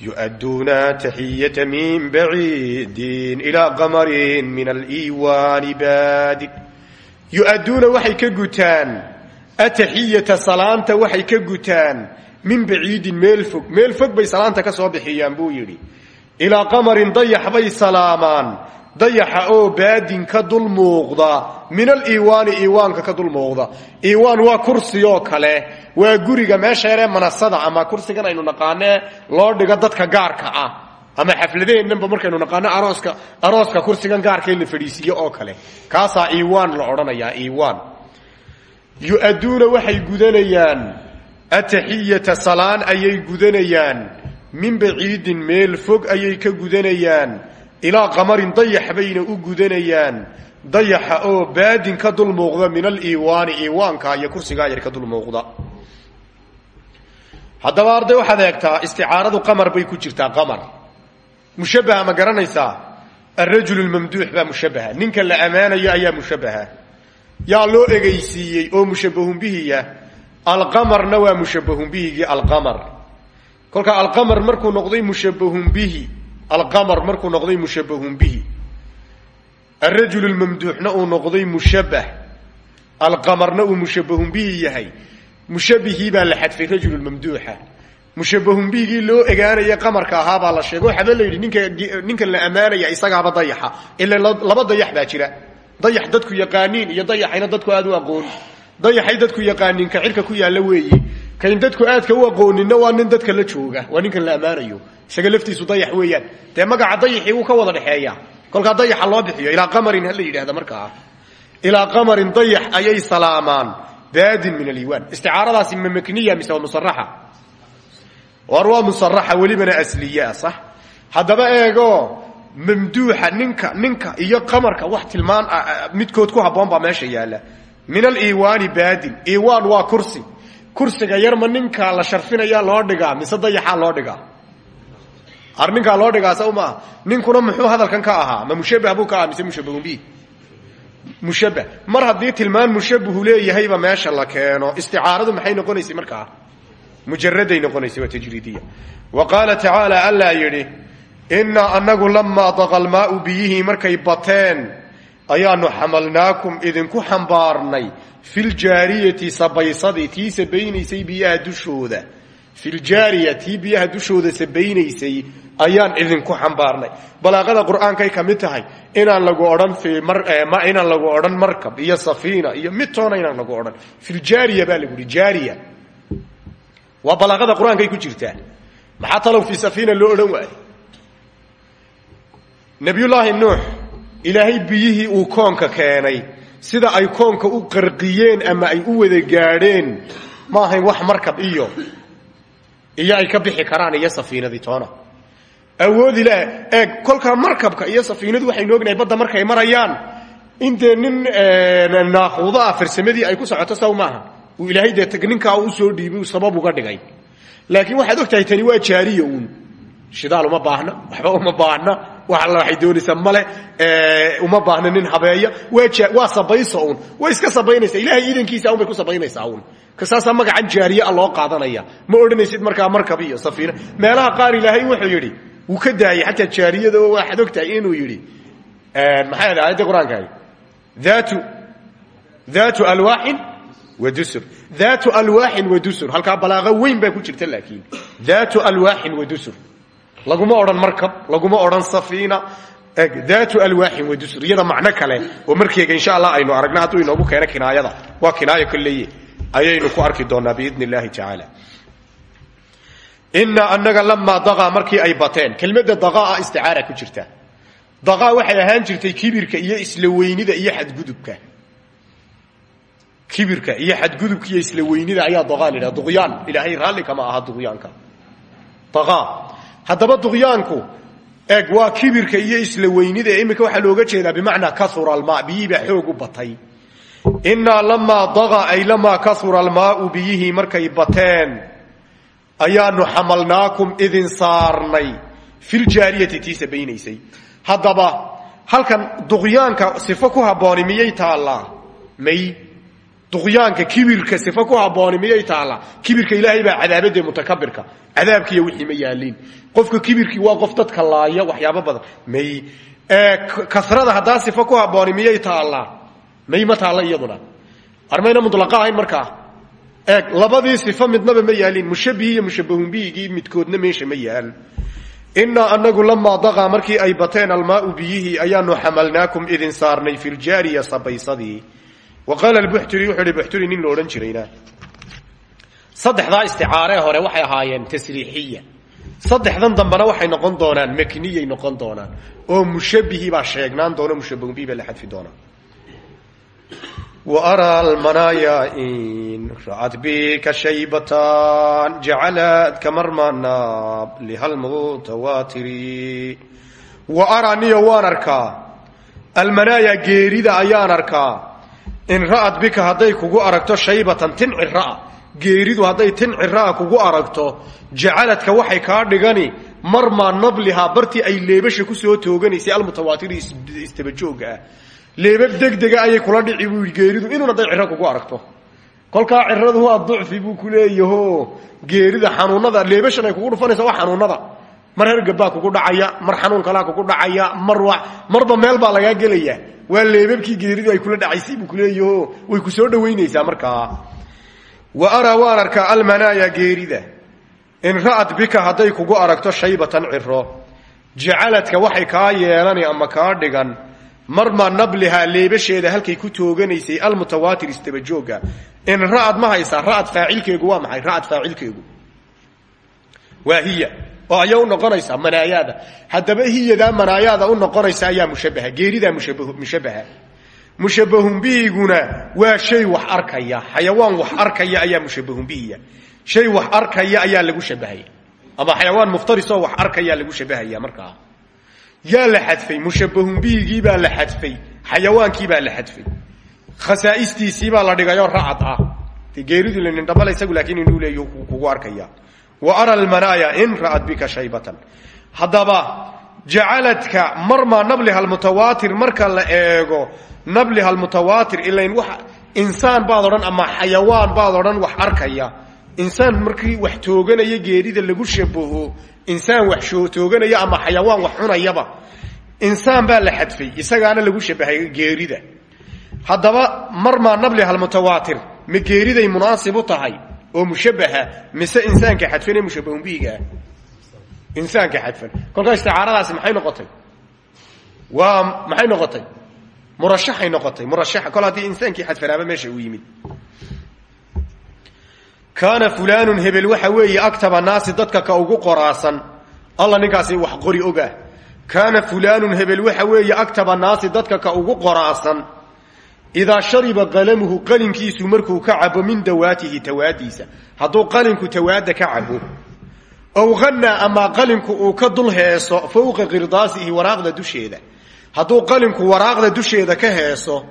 [SPEAKER 1] yu'adduuna taxiyata min baciidin ilaa qamarin min aliiwaani baadin yu-adduuna waxay ka gutaan ataxiyata salaanta waxay ka gutaan min baciidin meel fog. Meel fog bay ka soo bixiyaan buu yidhi ilaa qamarin dayax bay salaamaan. Dayaxa oo baadin ka dul muuqda. Min aliiwaani iiwaanka ka dul muuqda. Iiwaan waa kursi oo kale. Waa guriga meesha yaree manasada ama kursigan aynu naqaanee loo dhigo dadka gaarka ah. Ama xafladaheenanba markaynu naqaano arooska arooska kursigan gaarka in la fadhiisiiyo oo kale. Kaasaa iiwaan la odhanayaa iiwaan. Yu-adduuna waxay gudanayaan. Ataxiyata salaan ayay gudanayaan min baciidin meel fog ayay ka gudanayaan. Ilaa qamarin dayax bayna u gudanayaan. Dayaxa oo baadin ka dul muuqda min aliiwaani iiwaanka iyo kursigaa yar ka dul muuqda. Haddaba arday waxaad eegtaa isticaaradu qamar bay ku jirtaa qamar. Mushabaha ma garanaysaa alrajul lmamduux baa mushabaha ninka la ammaanayo ayaa mushabaha yaa loo egeysiiyey oo mushabahun bihiya. Alqamarna waa mushabahun bihigii alqamar kolka alqamar markuu noqday mushabahun bihi alqamar markuu noqday mushabahun bihi alrajul lmamduuxna uu noqday mushabah alqamarna uu mushabahun bihi yahay. Mushabihii baa la xadfay rajul mamduuxa mushabahun bihigii loo egaanaya qamarka ahaabaa la sheego waxaaba la yidhi ninka ninkan la ammaanaya isagaaba dayaxa. Ila laba dayax baa jira. Dayax dadku yaqaaniin iyo dayaxayna dadku aad u aqoon. Dayaxay dadku yaqaaniin ka cirka ku yaalla weeye kayn dadku aadka u aqooninna waa nin dadka la jooga waa ninkan la ammaanayo isaga laftiisu dayax weeyaan. Dee magaca dayaxii wuu ka wada dhexeeya kolkaa dayaxa loo bixiyo ilaa qamarin ha la yidhahda markaa. Qamarin dayax ayay salaamaan. Baadin min aliiwaan. Isticaaradaasi ma makniya mise waa musaraxa war waa musaraxa welibana asliyaa sax? Eego mamduuxa ninka ninka iyo qamarka wax tilmaan midkood ku habboon baa meesha yaalla. Min aliiwaani baadin. Iiwaan waa kursi kursiga yarma ninka la sharfinaya loo dhigaa mise dayaxaa loo dhigaa ar ninkaa loo dhigaa saw maaha ninkuna muxuu hadalkan ka ahaa? Ma mushabah buu ka aha mise mushabahun bi mar haddii tilmaan mushabahu leeyahayba meesha la keeno isticaaradu maxay noqonaysay markaa mujaraday noqonaysay waa wa qaala tacaala allaa yidhi innaa anagu lamaa daqa almaau biyihii markay bateen ayaanu xamalnaakum idinku xambaarnay filjaariyati sabaysadii tii sabaynaysay biyaha dushooda. Filjaariya tii biyaha dushooda sabaynaysay ayaan idinku xambaarnay. Balaaqada qur'aankay ka mid tahay inaan lagu odhan inaan lagu odhan markab iyo safiina iyo mid toona inaan lagu odhan. Filjaariya baa lagu yihi jaariya. Waa balaaqada qur'aankay ku jirtaa. Maxaa talow fi safiina loo odhan waayo nabiyullaahi nuux ilaahay biyihii uu koonka keenay. Sida ay koonka u qarqiyeen ama ay u wada gaadheen ma wax markab iyo. Iyo ay ka bixi karaan iyo safiinadii toona awoodi leh eeg kolkaa markabka iyo safiinadu waxaynu ognahay badda markay marayaan. Intee nin naaquudo ah ay ku socoto saw maaha uu ilaahay dee ninkaa u soo dhiibay sabab uga dhigay. Laakiin waxaad og tahay tani waa jaariya uun. Shidaal uma baahna waxba uma baahna wax alla waxay doonaysaa male uma baahna nin habeeya. Waa sabayso uun. Way iska sabaynaysaa ilahay iidankiisa un bay ku sabaynaysaa uun. Kasaasaa magacan jaariyaa loo qaadanaya. Ma odhanaysid markaa markab iyo safiina meelaha qaar ilaahay wuxuu yidhi wuu ka daayay xataa jaariyada waxaad og tahay inuu yidhi. Maxay ahayd aayadda qur'aanka ahay daatu daatu alwaaxin wadusur daatu alwaaxin wadusur halkaa balaaqo weyn baa ku jirta laakiin. Daatu alwaaxin wadusur laguma odhan markab laguma odhan safiina. Daatu alwaaxin wadusur iyada macno kale oo markeega insha allah aynu aragna hadduu inoogu keeno kinaayada. Waa kinaayo koleye ayaynu ku arki doonaa biidn illahi tacaala. Inaa anaga lamaa daaa markii ay bateen kelmadda daaa isticaara ku jirta. Daaa waxay ahaan jirtay kibirka iyo isla weynida iyo xadgudubka. Kibirka iyo xadgudubka iyo isla weynida ayaa daaa la duqyaan. Ilaahay raalli kama aha duqyaanka. Daaa haddaba duqyaanku eeg waa kibirka iyo isla weynida ee iminka looga jeedaa bimacnaa kaura almaa biyihii baa xoog u batay. Inaa lamaa daqa ay lamaa kaura almaau biyihii markay bateen ayaanu xamalnaakum idin saarnay. Filjaariyati tii sabaynaysay haddaba halkan duqyaanka sifo ku habbooni miyay taallaa? May. Duqyaanka kibirka sifo ku habbooni miyay taallaa? Kibirka ilaahay baa cadaabadee mutakabirka cadaabkiiyo wixii ma yaaliin qofka kibirkii waa qof dadka laaya waxyaabo badan. May kasrada haddaa sifo ku habbooni miyay may ma taalla iyaduna? Armayna mudlaqa ahayn markaa eeg labadii sifo midnaba ma yaalin. Mushabihi iyo mushabahun bihigii midkoodna meesha ma yaal. Inaa anagu lamaa daqaa markii ay bateen almaau biyihii ayaanu xamalnaakum idin saarnay fi ljaariya sabaysadii. Wa qaala buxturi wuxuu hi buxturi nin la odhan jirayna. Saddexdaa hore waxay ahaayeen tasriixiya saddexdan dambana waxay noqon doonaan makniyay noqon doonaan. Oo mushabihi baa sheegnaan doona mushabihi baa la xadfi doonaa. Waraa almanaaya in racad bika shaybatan jacalad kamarmanab lihalmutawatiri wa araa niyo waan arkaa almanaaya geerida ayaan arkaa in ra'ad bika hadday kugu aragto shaybatan tin cira geeridu hadday tin cira'a kugu aragto jacaladka waxay kaa dhigani marmaa nablihaa bartii ay leebasha ku soo tooganaysay almutawaatiri istabajooga ah. Leebab degdega ayay kula dhici buu geeridu inuun hadday ciro kugu aragto. Kolkaa ciradu waa ducfi buu ku leeyaho. Geerida xanuunada leebashan ay kugu dhufanaysa waa xanuunada. Mar hergabbaa kugu dhacaya mar xanuun kalaa kugu dhacaya mar marba meel baa lagaa gelaya waa leebabkii geeridu ay kula dhacaysay buu kuleeyaho way ku soo dhawaynaysaa markaa wa araa waan arkaa almanaaya geerida. In ra'ad bika hadday kugu aragto shaybatan ciro jacaladka waxay kaa yeelani ama kaa dhigan. Marma nablihaa leebasheeda halkay ku tooganaysay almutawaatir istabajooga. In ra'ad ma haysaa ra'ad faacilkeegu waa maxay? Ra'ad faacilkeegu. Waa hiya. Oo ayaa u noqonaysaa manaayaada haddaba hiyadaa manaayaada u noqonaysa ayaa mushabaha geeridaa mushabaha mushabahun bihiguna waa shay wax arkaya. Xayawaan wax arkaya ayaa mushabahun bihiya shay wax arkaya ayaa lagu shabahaya. Ama xayawaan muftarisoo wax arkaya lagu shabahaya markaa yaa la xadfay mushabahun bihigii baa la xadfay xayawaankii baa la xadfay. Khasaa'istiisii baa la dhigayoo racad ah. De geeridu lanindhabala isagu laakiin inuu leeyo kugu arkaya. Wa ara almanaaya in ra'ad bika shaybatan. Haddaba jacaladka marmaa nabliha almutawaatir marka la eego nabliha almutawaatir ilayn wax insaan baad odhan ama xayawaan baad odhan wax arkaya. Insaan markii wax tooganaya geerida lagu shabaho insaan wax tooganaya ama xayawaan wax cunayaba insaan baa la xadfay isagaana lagu shabahay geerida. Haddaba marmaa nabliha almutawaatir ma geeriday munaasib u tahay oo mushabaha mise insaanka xadfan ee mushabahun ah insaanka xadfan. Kolkaa isticaaradaasi maxay noqotay? Waa maxay noqotay murashaxay noqotay. Murashaxa kol haddii insaankii xadfanaaba meesha uu yimid. Kaana fulaanun hebel waxa weeye aktaba naasi dadka ka ugu qoraasan. Alla ninkaasi wax qori ogaah kaana fulaanun hebel waxa weeye aktaba naasi dadka ka ugu qoraasan. Idaa shariba qalamuhu qalinkiisu markuu ka cabo min dawaatihi tawaadiisa. Hadduu qalinku tawaada ka cabo. Ow hanaa ama qalinku uu ka dul heeso fowqa qirdaasihi waraaqda dusheeda hadduu qalinku waraaqda dusheeda ka heeso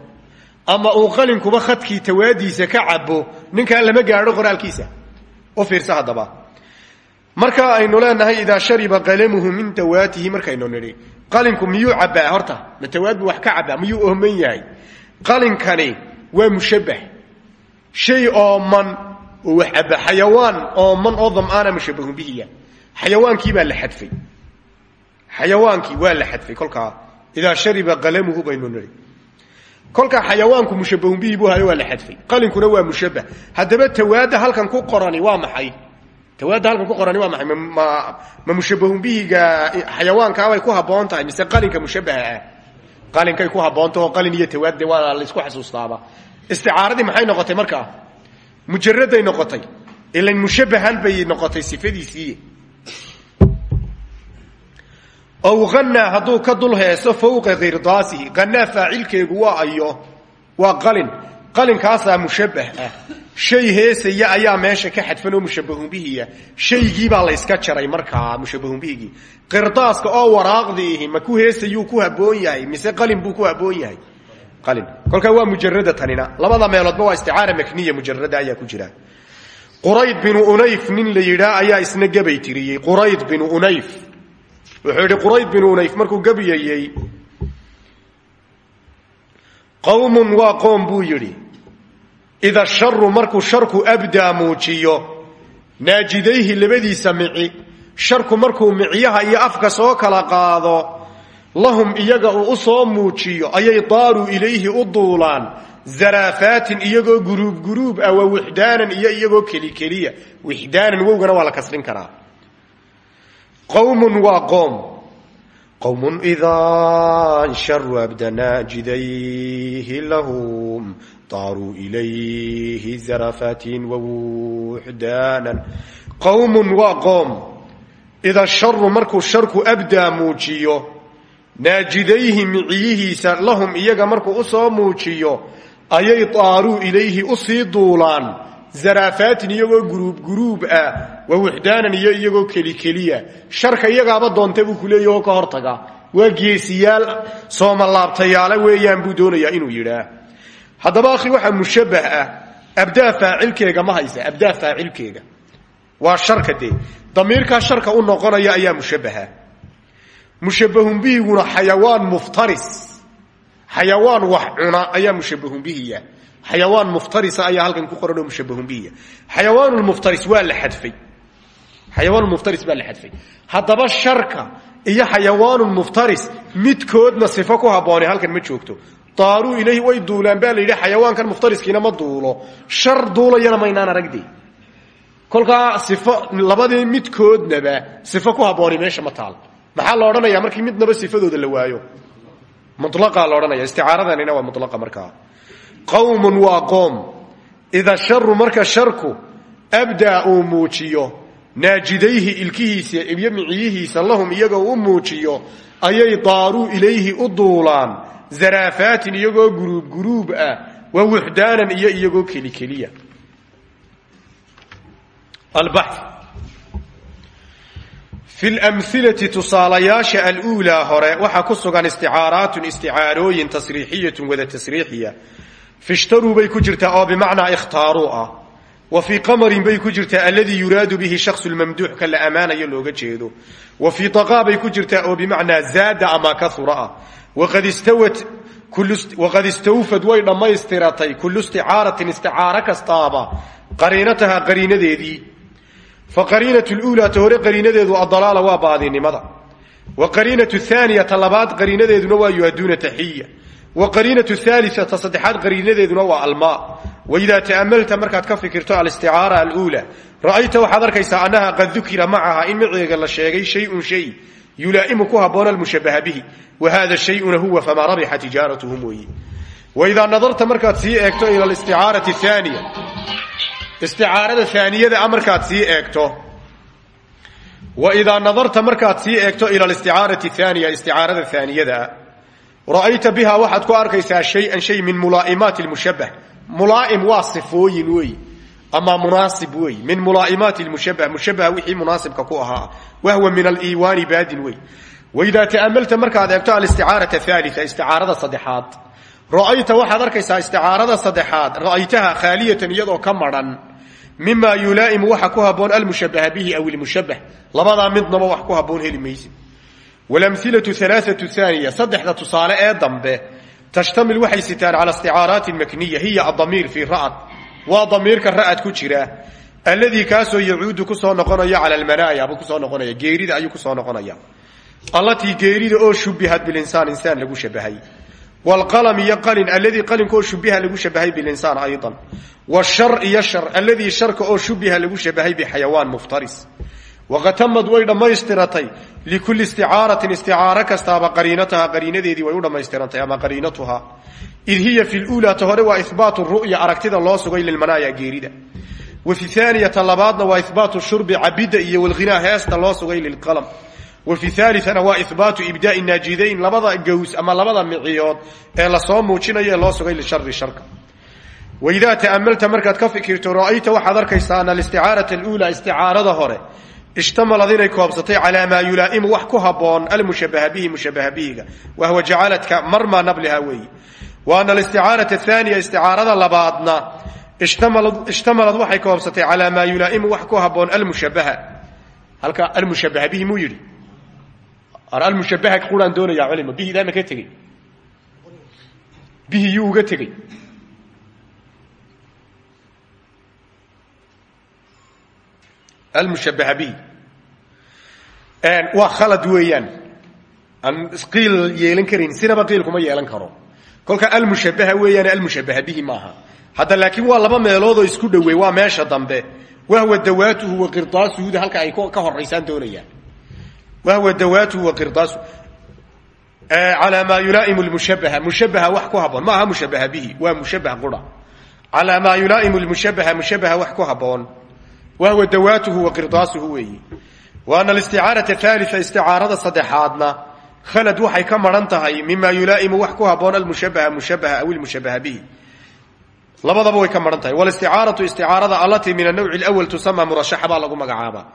[SPEAKER 1] ama uu qalinkuba khadkii tawaadiisa ka cabo ninkaa lama gaadho qoraalkiisa. U fiirsa haddaba. Marka aynu leenahay idaa shariba qalamuhu min dawaatihi markaynu nidhi qalinku miyuu cabbaa horta? Ma tawaad wax ka cabbaa? Miyuu ohman yahay? Qalinkani waa mushabbah shay oo wax cabba xayawaan ooman oo dam'aana mushabbahun bihiya xayawaankii baa la xadfay. Xayawaankii waa la xadfay kolkaa idaa shariba qalamuhu baynu nidhi kolkaa xayawaanku mushabbahun bihi buu hayo waa la xadfay qalinkuna waa mushabbah haddaba tawaadda halkan ku qorani waa maxay tawaadda halkan ku qorani waa maxay ma ma mushabbahun bihiga xayawaankaabay ku habboon tahay mise qalinka mushabbaha ah qalinkay ku habboonta oo qalin iyo tawaadde waa laysku xasuustaaba isticaaradii maxay noqotay markaa mujaraday noqotay ilan mushabbahan bay noqotay sifadiisii ow hanaa hadduu ka dul heeso fowqa khirdaasihi hanaa faacilkeegu waa ayo waa qalin. Qalinkaasaa mushabbah ah. Shay heesaya ayaa meesha ka xadfan oo mushabbahun bihiya shaygiibaa la yska jaray markaa mushabbahun bihigii qirdaaska oo waraaqdiihi ma ku heesayuu ku habboon yahay? Mise qalin buu ku habboon yahay? Qalin. Kolkaa waa mujarada tanina. Labada meeloodba waa isticaara makniya mujarada ayaa ku jira. Qurayd binu unayf nin la yidhaa isna gabay tiriyey. Qurayd binu unayf wuxuu yidhi qurayd binu unayf markuu gabyayey qowmun waa qoom buu yidhi. Ida sharu markuu sharku abdaa muujiyo naajidayhi labadiisa mici sharku markuu micyaha iyo afka soo kala qaado lahum iyaga uu u soo muujiyo ayay daaruu ilayhi u duulaan. Zaraafaatin iyagoo guruub guruub ah wa wixdaanan iyo iyagoo keli keliya. Wixdaanan wowgana waa la kasrin karaa qowmun waa qoom qowmun idaa sharu abda naajidayhi lahum daaruu ilayhi zarafaatin wawuxdaanan qowmun waa qoom ida sharu markuu sharku abdaa muujiyo naajidayhi miciyihiisa lahum iyaga markuu u soo muujiyo ayay daaruu ilayhi u sii duulaan zaraafaatin iyagoo guruub guruub ah wa wuxdaanan iyo iyagoo keli keliya. Sharka iyagaaba doonta buu kuleeya oo ka hortaga. Waa geesiyaal soomalaabtayaala weeyaan buu doonayaa inuu yidhaah. Haddaba akhi waxaa mushabbah ah abdaa faacilkeega ma haysa abdaa faacilkeega. Waa sharka dee. Sharka u noqonaya ayaa mushabbaha. Mushabbahun bihiguna xayawaan muftaris. Xayawaan wax cuna ayaa mushabbahun bihiya xayawaan muftarisa ayaa halkan ku qoran oo mushabbahun bihiya xayawaanulmuftaris waa la xadfay. Xayawaanulmuftaris baa la xadfay. Haddaba sharka iyo xayawaanulmuftaris midkoodna sifo ku habboonay halkan ma joogto. Daaruu ilayhi way duulaan baa la yidhi xayawaankan muftariskiina ma duulo. Shar duulayana maynaan aragde kolkaa sifo labadii midkoodnaba sifo ku habboonay meesha ma taal. Maxaa la odhanaya markii midnaba sifadooda la waayo? Mulaqaa la odhanaya isticaaradanina waa mulaqa markaa qawmun waa qoom. Ida sharu marka sharku abdaa uu muujiyo naajidayhi ilkihiisa iyo miciyihiisa lahum iyagoo u muujiyo ayay daaruu ilayhi u duulaan. Zaraafaatin iyagoo guruub guruub ah wa wuxdaanan iyo iyagoo keli keliya. Albax fi lamhilati tusaalayaasha aluulaa hore fishtaruu bay ku jirtaa oo bimacnaa ikhtaaruu ah. Wa fii qamarin bay ku jirtaa alladii yuraadu bihi shaksu lmamduux ka la ammaanayo looga jeedo. Wa fii daqaa bay ku jirtaa oo bimacnaa zaada ama kahura ah. Waqad istawat waqad istawfad way dhammaystiratay kullu isticaaratin isticaaro kastaaba qariinataha qariinadeedii. Fa qariinatu luulaa ta hore qariinadeedu adalaala waa baadinimada wa qariinatu haaniyata labaad qariinadeeduna waa yuaduuna taxiya wa qariinatu haaliata saddexaad qariinadeeduna waa almaa. Waidaa ta'amalta markaad ka fikirto alisticaara aluulaa ra'ayta waxaad arkaysaa annaha qad dukira macaha in maceega la sheegay shayun shay yulaa'imu ku habboona almushabaha bihi. Wa hada shayuna huwa famaa rabixa tijaaratuhum weeye waidaa nadarta markaad sii eegto ila alisticaarati haaniya isticaarada aaniyada markaad sii eegto. Waidaa nadarta markaad sii eegto ila alisticaarati haaniya isticaarada haaniyadaa ra'ayta biha waxaad ku arkaysaa shayan shay min mulaa'imaati lmushabah mulaa'im waa sifooyin wey ama munaasib wey min mulaa'imaati lmushabah mushabaha wixii munaasibka ku ahaa. Wahwa min aliiwaani baadin wey waidaa ta'amalta markaad eegto alisticaarata haalia isticaarada saddexaad. Ra'ayta waxaad arkaysaa isticaarada saddexaad. Ra'aytaha khaaliyatan iyadoo ka madhan mima yulaa'imu waxa ku haboon almushabaha bihi aw ilmushabah labadaa midnaba wax ku haboon heli maysid walamhilatu alaaatu haaniya saddexda tusaale ee dambe tashtamil waxay sitaan cala isticaaraatin makniya hiya adamiir fii ra'ad waa damiirka ra'ad ku jira alladii kaasoo yacuudu ku soo noqonaya cala almanaaya buu ku soo noqonaya geerida ayuu ku soo noqonaya. Allatii geerida oo shubihat bilinsaan insaan lagu shabahay wlqalm iyo qalin alladii qalinka oo shubiha lagu shabahay bilinsaan ayضa wshar iyo shar alladii sharka oo shubiha lagu shabahay bixayawaan muftaris waqad tamad way dhammaystiratay likulli isticaaratin isticaaro kastaaba qariinataha qariinadeedii way u dhammaystiratay ama qariinatuhaa id hiya fi lulaa ta hore waa ihbaatu ru'ya aragtida loo sugay lilmanaaya geerida wa fi aaniyata labaadna waa ihbaatu shurbi cabidda iyo walghinaa heesta loo sugay lilqalm wa fi aaliana waa ihbaatu ibdaai naajidayn labada gaws ama labada miciyood ee la soo muujinayo ee loo sugay lishari sharka waidaa ta'amalta markaad hore ishtamalad inay koobsatay calaa maa yulaa'imu wax ku haboon almushabaha bihi mushabaha bihiga wahwa jacaladka marmaa nabliha weeye wa ana alisticaarata ahaaniya isticaarada labaadna ishtamalad waxay koobsatay calaa maa yulaa'imu wax ku haboon almushabaha halka almushabaha bihi muu yidhi almushabaha quraan doonayaa culima bihidaa ma ka tegey bihi yuu uga tegey almushabaha bihi waa khalad weeyaan aan qiil yeelan karin sinaba qiil kuma yeelan karo kolka almushabaha weeyaan almushabaha bihi maaha hadda laakiin waa laba meeloodoo isku dhowey waa meesha dambe wahwa dawaatuhu wa qirdaasuhuda halka ay ka horaysaan doonayaan wahwa dawaatuhu wa qirdaasu calaa maa yulaa'imu lmushabaha mushabaha wax ku haboon ma aha mushabaha bihi waa mushabah qura calaa ku haboon wahwa dawaatuhu wa qirdaasuhu weeyi wa ana alisticaarata haalia isticaarada saddexaadna khalad waxay ka maran tahay mima yulaa'imu wax ku haboon almushabaha mushabaha aw ilmushabaha bihi labadaba way ka maran tahay walisticaaratu isticaarada allatii min anawci lwal tusama murashaxa baa lagu magacaabaa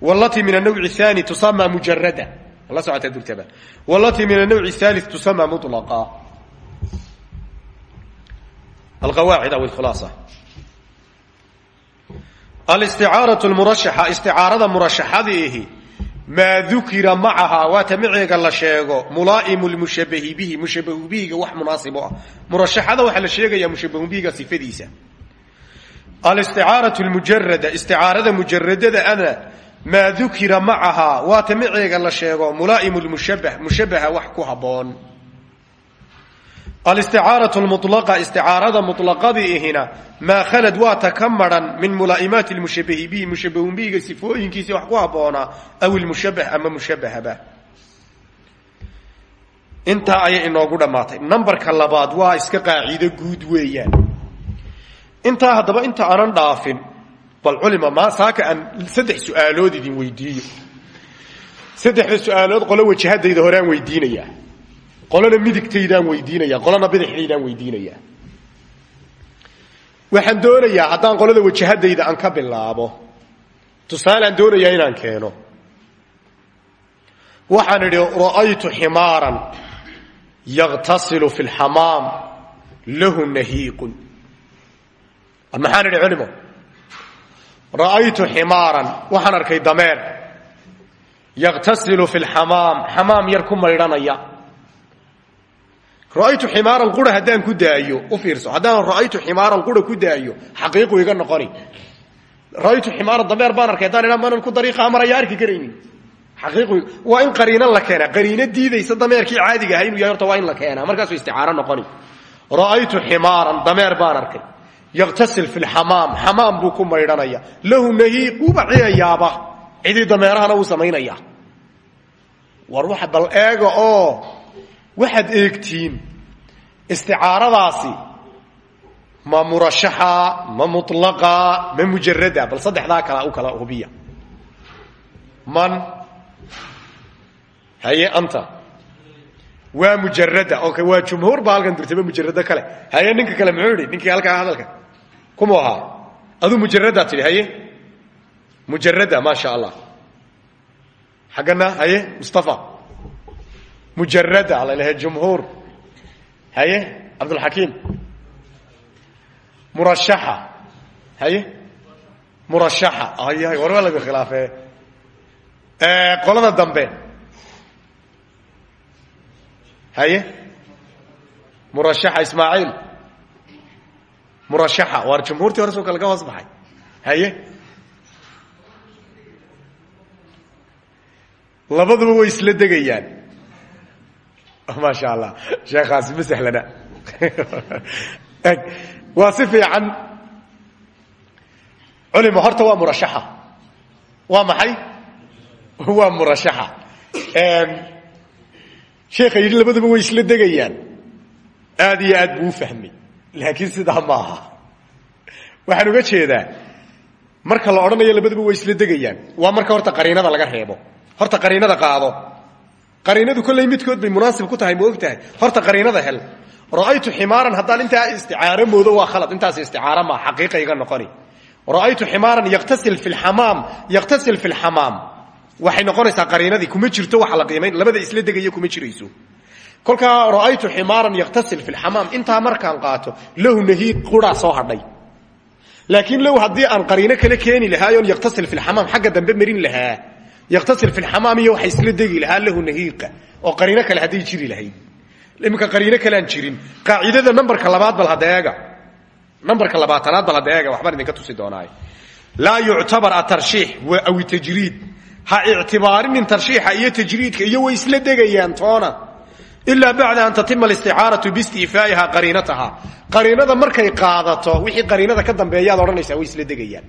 [SPEAKER 1] walatii min anawci aani tusama mujarada la socotaa durtaba walatii min anawci haali tusama mulaqa alqawaacid aw alkhulaasa alisticaarau lmurashaxa isticaarada murashaxadiihi maa dukira macahaa waata maceega la sheego mulaa'imu lmushabahi bihi mushabahu bihiga wax munaasib u ah. Murashaxada waxaa la sheegayaa mushabahu bihiga sifadiisa. Alisticaarau lmujarada isticaarada mujaradada ana maa dukira macahaa waata maceega la sheego mulaa'imu lmushabah mushabaha ku haboon alisticaarau lmulaqa isticaarada mulaqadiihina maa khalad waata ka maran min mulaa'imaati lmushabahi bihi mushabahun bihiga sifooyinkiisi wax ku habboonaa aw ilmushabah ama mushabahaba intaa ayay inoogu dhammaatay nambarka labaad waa iska qaacido guud weeyaan intaa haddaba inta aanan dhaafin bal culima ma saaka aan saddex su'aalood idin weydiiyo saddexda su'aalood qolo wajahadayda weydiinayaa qolona midigtaydaan weydiinaya qolona bidixdaydaan weydiinaya. Waxaan doonayaa haddaan qolada wajahadayda aan ka bilaabo tusaaleaan doonayaa inaan keeno. Waxaan idhi ra'aytu ximaaran yaqtasilu fi lxamaam lahu nahiiqun. Maxaan idhi culimo? Ra'aytu ximaaran waxaan arkay dameer yaqtasilu fi lxamaam xamaam yar ku ra'aytu ximaaran qura haddaan ku daayo. U fiirso haddaan ra'aytu ximaaran qura ku daayo xaqiiqu iga noqoni. Ra'aytu ximaaran dameer baan arkay haddaan idhaa maanan ku dariiqaa maraya arki karaynin. Xaqiiqu waa in qariino la keenaa qariino diidaysa dameerkii caadiga ahaa inuu horta waa in la keenaa markaasuu isticaaro noqoni. Ra'aytu ximaaran dameer baan arkay. Yaqtasil fi lxamaam xamaam buu ku maydhanaya. Lahu nahiiq wuuba ciyayaaba cidii dameerahana uu samaynaya war waxa bal eega oo waxaad eegtiin isticaaradaasi ma murashaxa ma mulaqa ma mujarada bal saddexdaa kala u kala hubiya man haye anta waa mujarada oo waa jumhuur baa halkan dirtaba mujarado kale. Haye ninka kale muxuu yihi ninkii halkaa hadalka kumu ahaa. Aduu mujaradaad tidhi haye? Mujarada maa sha allah. Xaggana haye mustafa mujarada lalaha jumhuur haye cabdulxakiim murashaxa haye murashaxa ay war waa lagu khilaafee qolada dambe haye murashaxa ismaaciil murashaxa waar jumhuurtii hore soo kale ka hoos baxay haye labaduba way isla degayaan maasha allah sheekhaasi ma sahlana waa si fiican culima horta waa murashaxa waa maxay waa murashaxa sheekha yidhi labaduba way isla degayaan aad iyo aad buu u fahmay laakiin sidaa maaha waxaan uga jeedaa marka la odhanayo labaduba way isla degayaan waa marka horta qariinada laga reebo horta qariinada qaado qariinadu kolley midkood bay munaasib ku tahay ma og tahay horta qariinada hel. Ra'aytu ximaaran haddaan intaa isticaaro moodo waa khalad. Intaas isticaaro maa xaqiiqa iga noqoni. Ra'aytu ximaaran yaktasil fi lxamaam yaktasil fi lxamaam waxay noqonaysaa qariinadii kuma jirto waxa la qiimayn labada isla degaya kuma jirayso. Kolkaa ra'aytu ximaaran yaktasil fi lxamaam intaa markaan qaato lahu nahiid quraa soo hadhay. Laakiin low haddii aan qariino kale keeni lahaayoon yaktasil fi lxamaam xagga dambe marin lahaa yaktasil fi lxamaam iyo waxa isla degi lahaa lahu nahiiqa oo qariino kale hadday jiri lahayd iminka qariino kaleaan jirin qaacidada nambarka labaad bal hadeega nambarka labaatanaad bal hadeega waxbaan idinka tusi doonaaye laa yuctabar atarshiix aw tajriid ha ictibaarinin tarshiixa iyo tajriidka iyo way isla degayaan toona ilaa bacda an tatima alisticaaratu biistiifaaiha qariinataha qariinada markay qaadato wixii qariinada ka dambeeyaad odhanaysaa way isla degayaan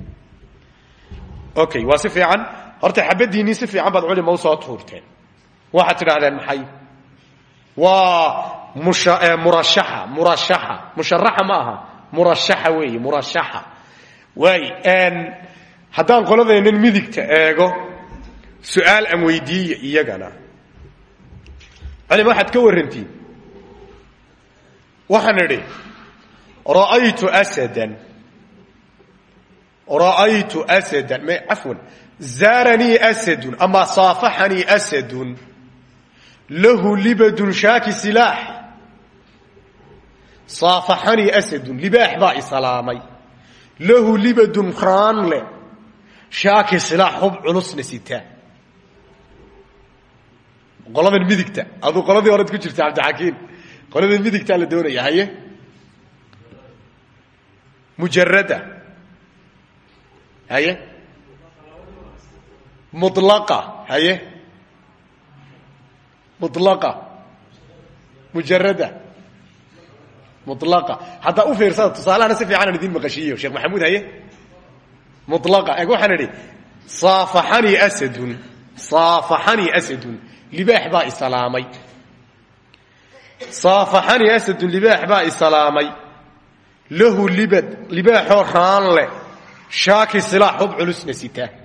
[SPEAKER 1] okay waa si fiican horta xabadiinii si fiican baad culima u soo tuurteen. Waxaad tidhaahdeen maxay? Waa murashaxa murashaxa. Musharaxa ma aha. Murashaxa weeye murashaxa. Waay haddaan qoladeennan midigta eego su'aal aan weydiiya iyagana. Culima waxaad ka warrantiin. Waxaan idhi ra'aytu asadan. Ra'aytu asadan m cafwan zaaranii asadun ama saafaxanii asadun lahu libadun shaaki silaax saafaxanii asadun libaax baa isalaamay lahu libadun raan le shaaki silaax hub culusna sitaa qoladan midigta aduu qoladii horead ku jirta cabdixakiin qoladan midigtaa la doonaya haye mujarada haye mulaqa haye? Mulaqa mujarada mulaqa haddaa u fiirsada tusaalahana si fiican aan idin maqashiiyo sheekh maxamuud haye? Mulaqa eeg waxaan idhi saafaxanii asadun saafaxanii asadun libaax baa isalaamay. Saafaxanii asadun libaax baa isalaamay. Lahu libad libaaxoo raan leh shaaki silaax hub culusna sitaa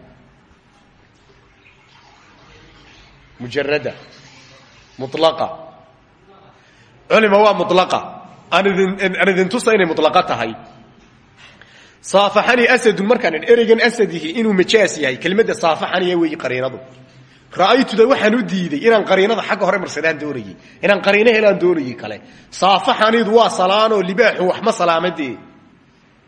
[SPEAKER 1] mujarada mulaqa culima waa mulaqa aan idin tusa inay mulaqa tahay saafaxanii asadun markaan ereygan asadihi inuu majaas yahay kelmadda saafaxaniya weeyi qariinadu ra'aytuda waxaan u diiday inaan qariinada xagga hore marsadaan doonayey inaan qariino helaan doonayey kale saafaxanidu waa salaanoo libaaxu waxma salaamadee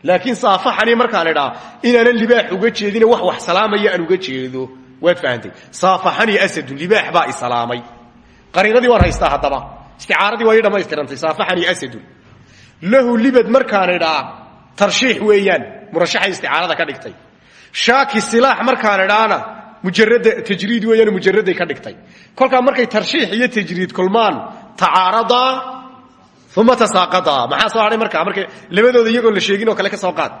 [SPEAKER 1] laakiin saafaxani markaan idhaa inaanan libaax uga jeedine wax wax salaamaya aan uga jeedo waad fahamtay saafaxanii asadun libaax baa isalaamay qariinadii waan haystaa haddaba. Isticaaradii waa ii dhammaystirantay saafaxanii asadun lahu libad markaan idhaa tarshiix weeyaan. Murashaxay isticaarada ka dhigtay. Shaaki silaax markaan idhaana mujarada tajriid weeyaan mujaraday ka dhigtay. Kolkaa markay tarshiix iyo tajriid kulmaan tacaaradaa uma tasaaqadaa maxaa soo hadhay markaa? Marka labadooda iyagoon la sheegin oo kale ka soo qaad.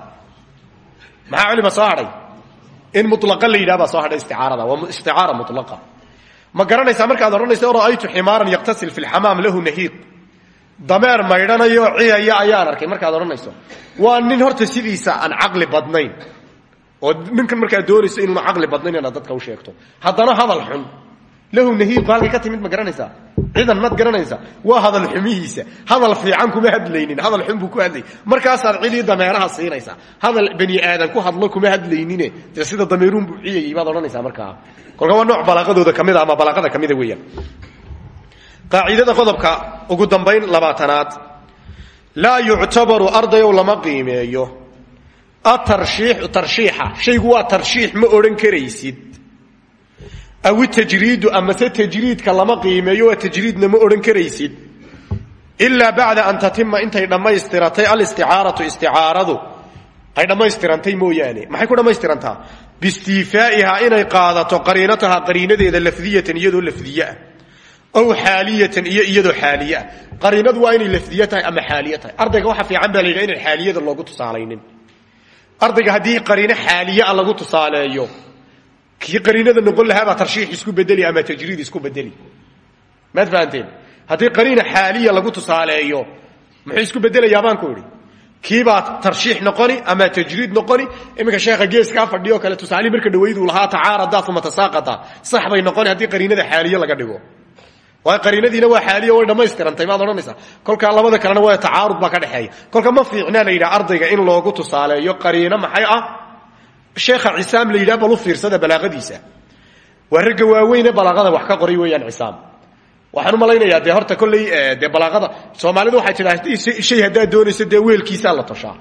[SPEAKER 1] Maxaa culima soo hadhay in mulaqa la yidhaha baa soo hadhay isticaarada. Waa isticaara mulaqa ma garanaysaa markaad odhanayso ra'aytu ximaaran yaktasil fi lxamaam lahu nahiiq dameer maydhanayo ciyaya ayaan arkay. Markaad odhanayso waa nin horta sidiisa aan caqli badnayn. Oo ninkan markaad doonayso inuuna caqli badnayn inaad dadka u sheegto. Haddana hadal xun lahu nahiiq halkay ka timid ma garanaysaa cidan mad garanaysa waa hadal xumihiisa hadal fiican kuma hadlaynin hadal xun buu ku hadlay markaasaad cidii dameeraha siinaysaa hadal bani aadan ku hadlo kuma hadlaynine dee sida dameeruun buu ciyayay baad odhanaysaa markaa kolka waa nooc balaaqadooda kamida ama balaaqada kamida weeyaan qaacidada qodobka ugu dambayn labaatanaad laa yuctabaru ardayow lama qiimeeyo atarshiixu tarshiixa shaygu waa tarshiix ma odhan karaysid aw tajriidu amase tajriidka lama qiimeeyo waa tajriidna ma odhan karaysid. Ilaa bacda an tatima intay dhammaystiratay alisticaaratu isticaaradu. Ay dhammaystirantay mooyaane. Maxay ku dhammaystirantaa biistiifaa'ihaa inay qaadato qariinataha qariinadeeda lafdiyatan iyadoo lafdiyeah ow xaaliyatan iyo iyadoo ah qariinadu waa inay lafdiye ama xaaliye ardayga waxa fiican baa la yidhaha inaan loogu tusaalaynin. Ardayga haddii qariino xaaliye a lagu tusaaleeyo kii qariinada noqon lahaabaa tarshiix isku bedeli ama tajriid isku bedeli. Maad fahanteen? Haddii qariina xaaliya lagu tusaaleeyo muxuu isku bedelayaa baan ku idhi. Kiibaa tarshiix noqoni ama tajriid noqoni? Iminka sheekha geeskaa fadhiyo kale tusaalihi marka dhawayduu lahaa tacaarada uma tasaaqata sax bay noqoni haddii qariinada xaaliye laga dhigo. Waayo qariinadiina waa xaaliya way dhammaystirantay maad odhanaysaa. Kolkaa labada kalena waa tacaarud baa ka dhexeeya. Kolka ma fiicnaa la yidhaha ardayga in loogu tusaaleeyo qariino maxay ah sheekha cisaam la yidhaha bal u fiirsada balaaqadiisa. Waa ragga waaweyne balaaqada wax ka qoray weeyaan cisaam waxaan u malaynayaa dee horta kolley dee balaaqada soomaalidu waxay tidhaa shay haddaad doonayso dee weelkiisaa la toshaa.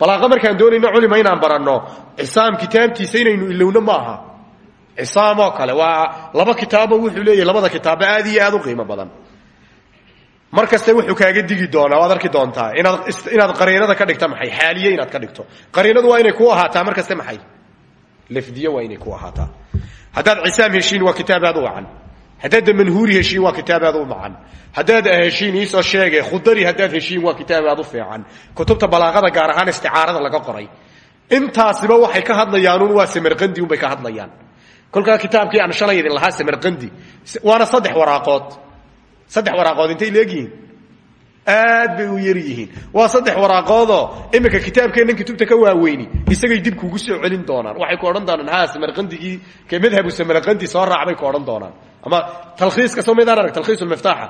[SPEAKER 1] Balaaqa markaan doonayno culima inaan baranno cisaam kitaabtiisa inaynu ilowno ma aha. Cisaam oo kale waa laba kitaabo wuxuu leeyahay labada kitaabo aad iyo aad u qiimo badan mar kaste wuxuu kaaga digi doonaa waad arki doontaa inaad qariinada ka dhigta maxay? Xaaliye inaad ka dhigto. Qariinadu waa inay ku ahaataa mar maxay? Lafdiye waa inay ku ahaataa. Haddaad cisaam heshiin waa kitaab aad u wacan haddaad heshiin waa kitaab aad u macan heshiin iisoo sheege khudari haddaad heshiin waa kitaab aad u kutubta balaaqada gaar ahaan isticaarada laga qoray. Intaasiba waxay ka hadlayaanuun waa samarqandi unbay ka hadlayaan. Kolkaa kitaabkii aan shalay idin lahaa samarqandi waana saddex waraaqood saddex waraaqood intay leegyihiin aad bay u yar yihiin. Waa saddex waraaqoodoo iminka kitaabkeennan kutubta ka waaweyni isagay dib kugu soo celin doonaan. Waxay ku odhan doonaan ha samarqandigii ke madhabu samarqandi soo raac ku odhan doonaan. Ama talkhiiska soo maydaan arag talkhiis lmiftaaxa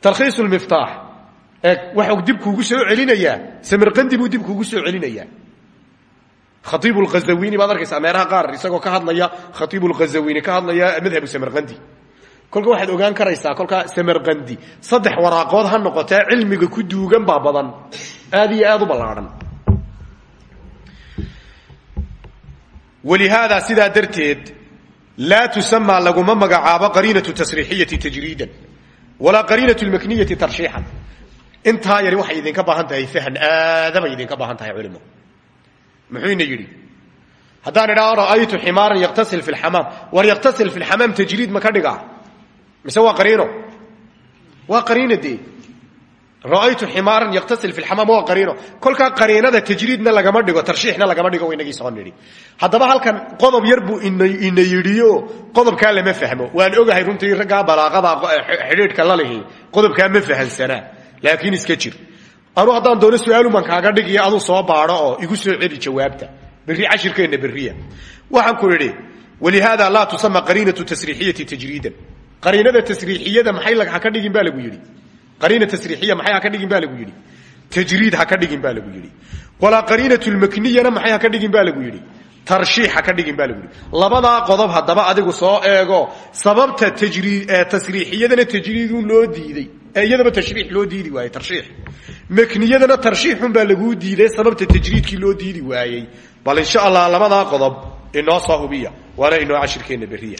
[SPEAKER 1] talkhiis lmiftaax ee waxuu dib kuugu soo celinayaa samarqandi buu dib kuugu soo celinayaa. Khaiib lghazawini baad arkaysaa qaar isagoo ka hadlaya khaiib lghazawini ka hadlaya madhabu samarqandi kolka waxaad ogaan karaysaa kolkaa samarqandi saddex waraaqood ha noqotee cilmiga ku duugan baa badan. Aad iyo aad u ballaadhan walihaadaa sidaa darteed laa tusamaa laguma magacaabo qariinatu tasriixiyati tajriidan walaa qariinatu lmakniyati tarshiixan. Intaa yari waxay idinka baahan tahay fahan aadabay idinka baahan tahay culimo muxuuna yidhi? Haddaan idhaa ra'aytu ximaaran yaktasil fi lxamaam war yaktasil fi lxamaam tajriid ma mise waa qariino? Waa qariino dee ra'aytu ximaaran yaktasil fi lxamaam waa qariino. Kolkaa qariinada tajriidna lagama dhigo tarshiixna lagama dhigo waynagii soo nidhi. Haddaba halkan qodob yar buu ina yidhiyo qodobkaa lama fahmo. Waan ogahay runtii raggaa balaaqada xidhiidhka la lihi qodobkaa ma fahansanaa. Laakiin iska jir. Anu haddaan doono su'aaluman kaaga dhigiyo aduu soo baadho oo igu soo celi jawaabta. Berri cashirkeenna berriya. Waxaan ku idhi walihaada laa tusama qariinatu tasriixiyati tajriidan qariinada tasriixiyada maxay ha ka dhigin baa lagu yidhi. Qariina tasriixiya maxay ha ka dhigin baa lagu yidhi. Tajriid ha ka dhigin baa lagu yidhi. Walaa qariinatu lmakniyana maxay ka dhigin baa lagu yidhi. Tarshiix ha ka dhigin baa lagu yidhi. Labadaa qodob haddaba adigu soo eego sababta tajrii tasriixiyadana tajriidun loo diiday. Iyadaba tashriix loo diidi waayey tarshiix. Makniyadana tarshiixun baa laguu diiday sababta tajriidkii loo diidi waayey. Bal insha allah labadaa qodob inoo soo hubiya waana inoo cashirkeenna berriya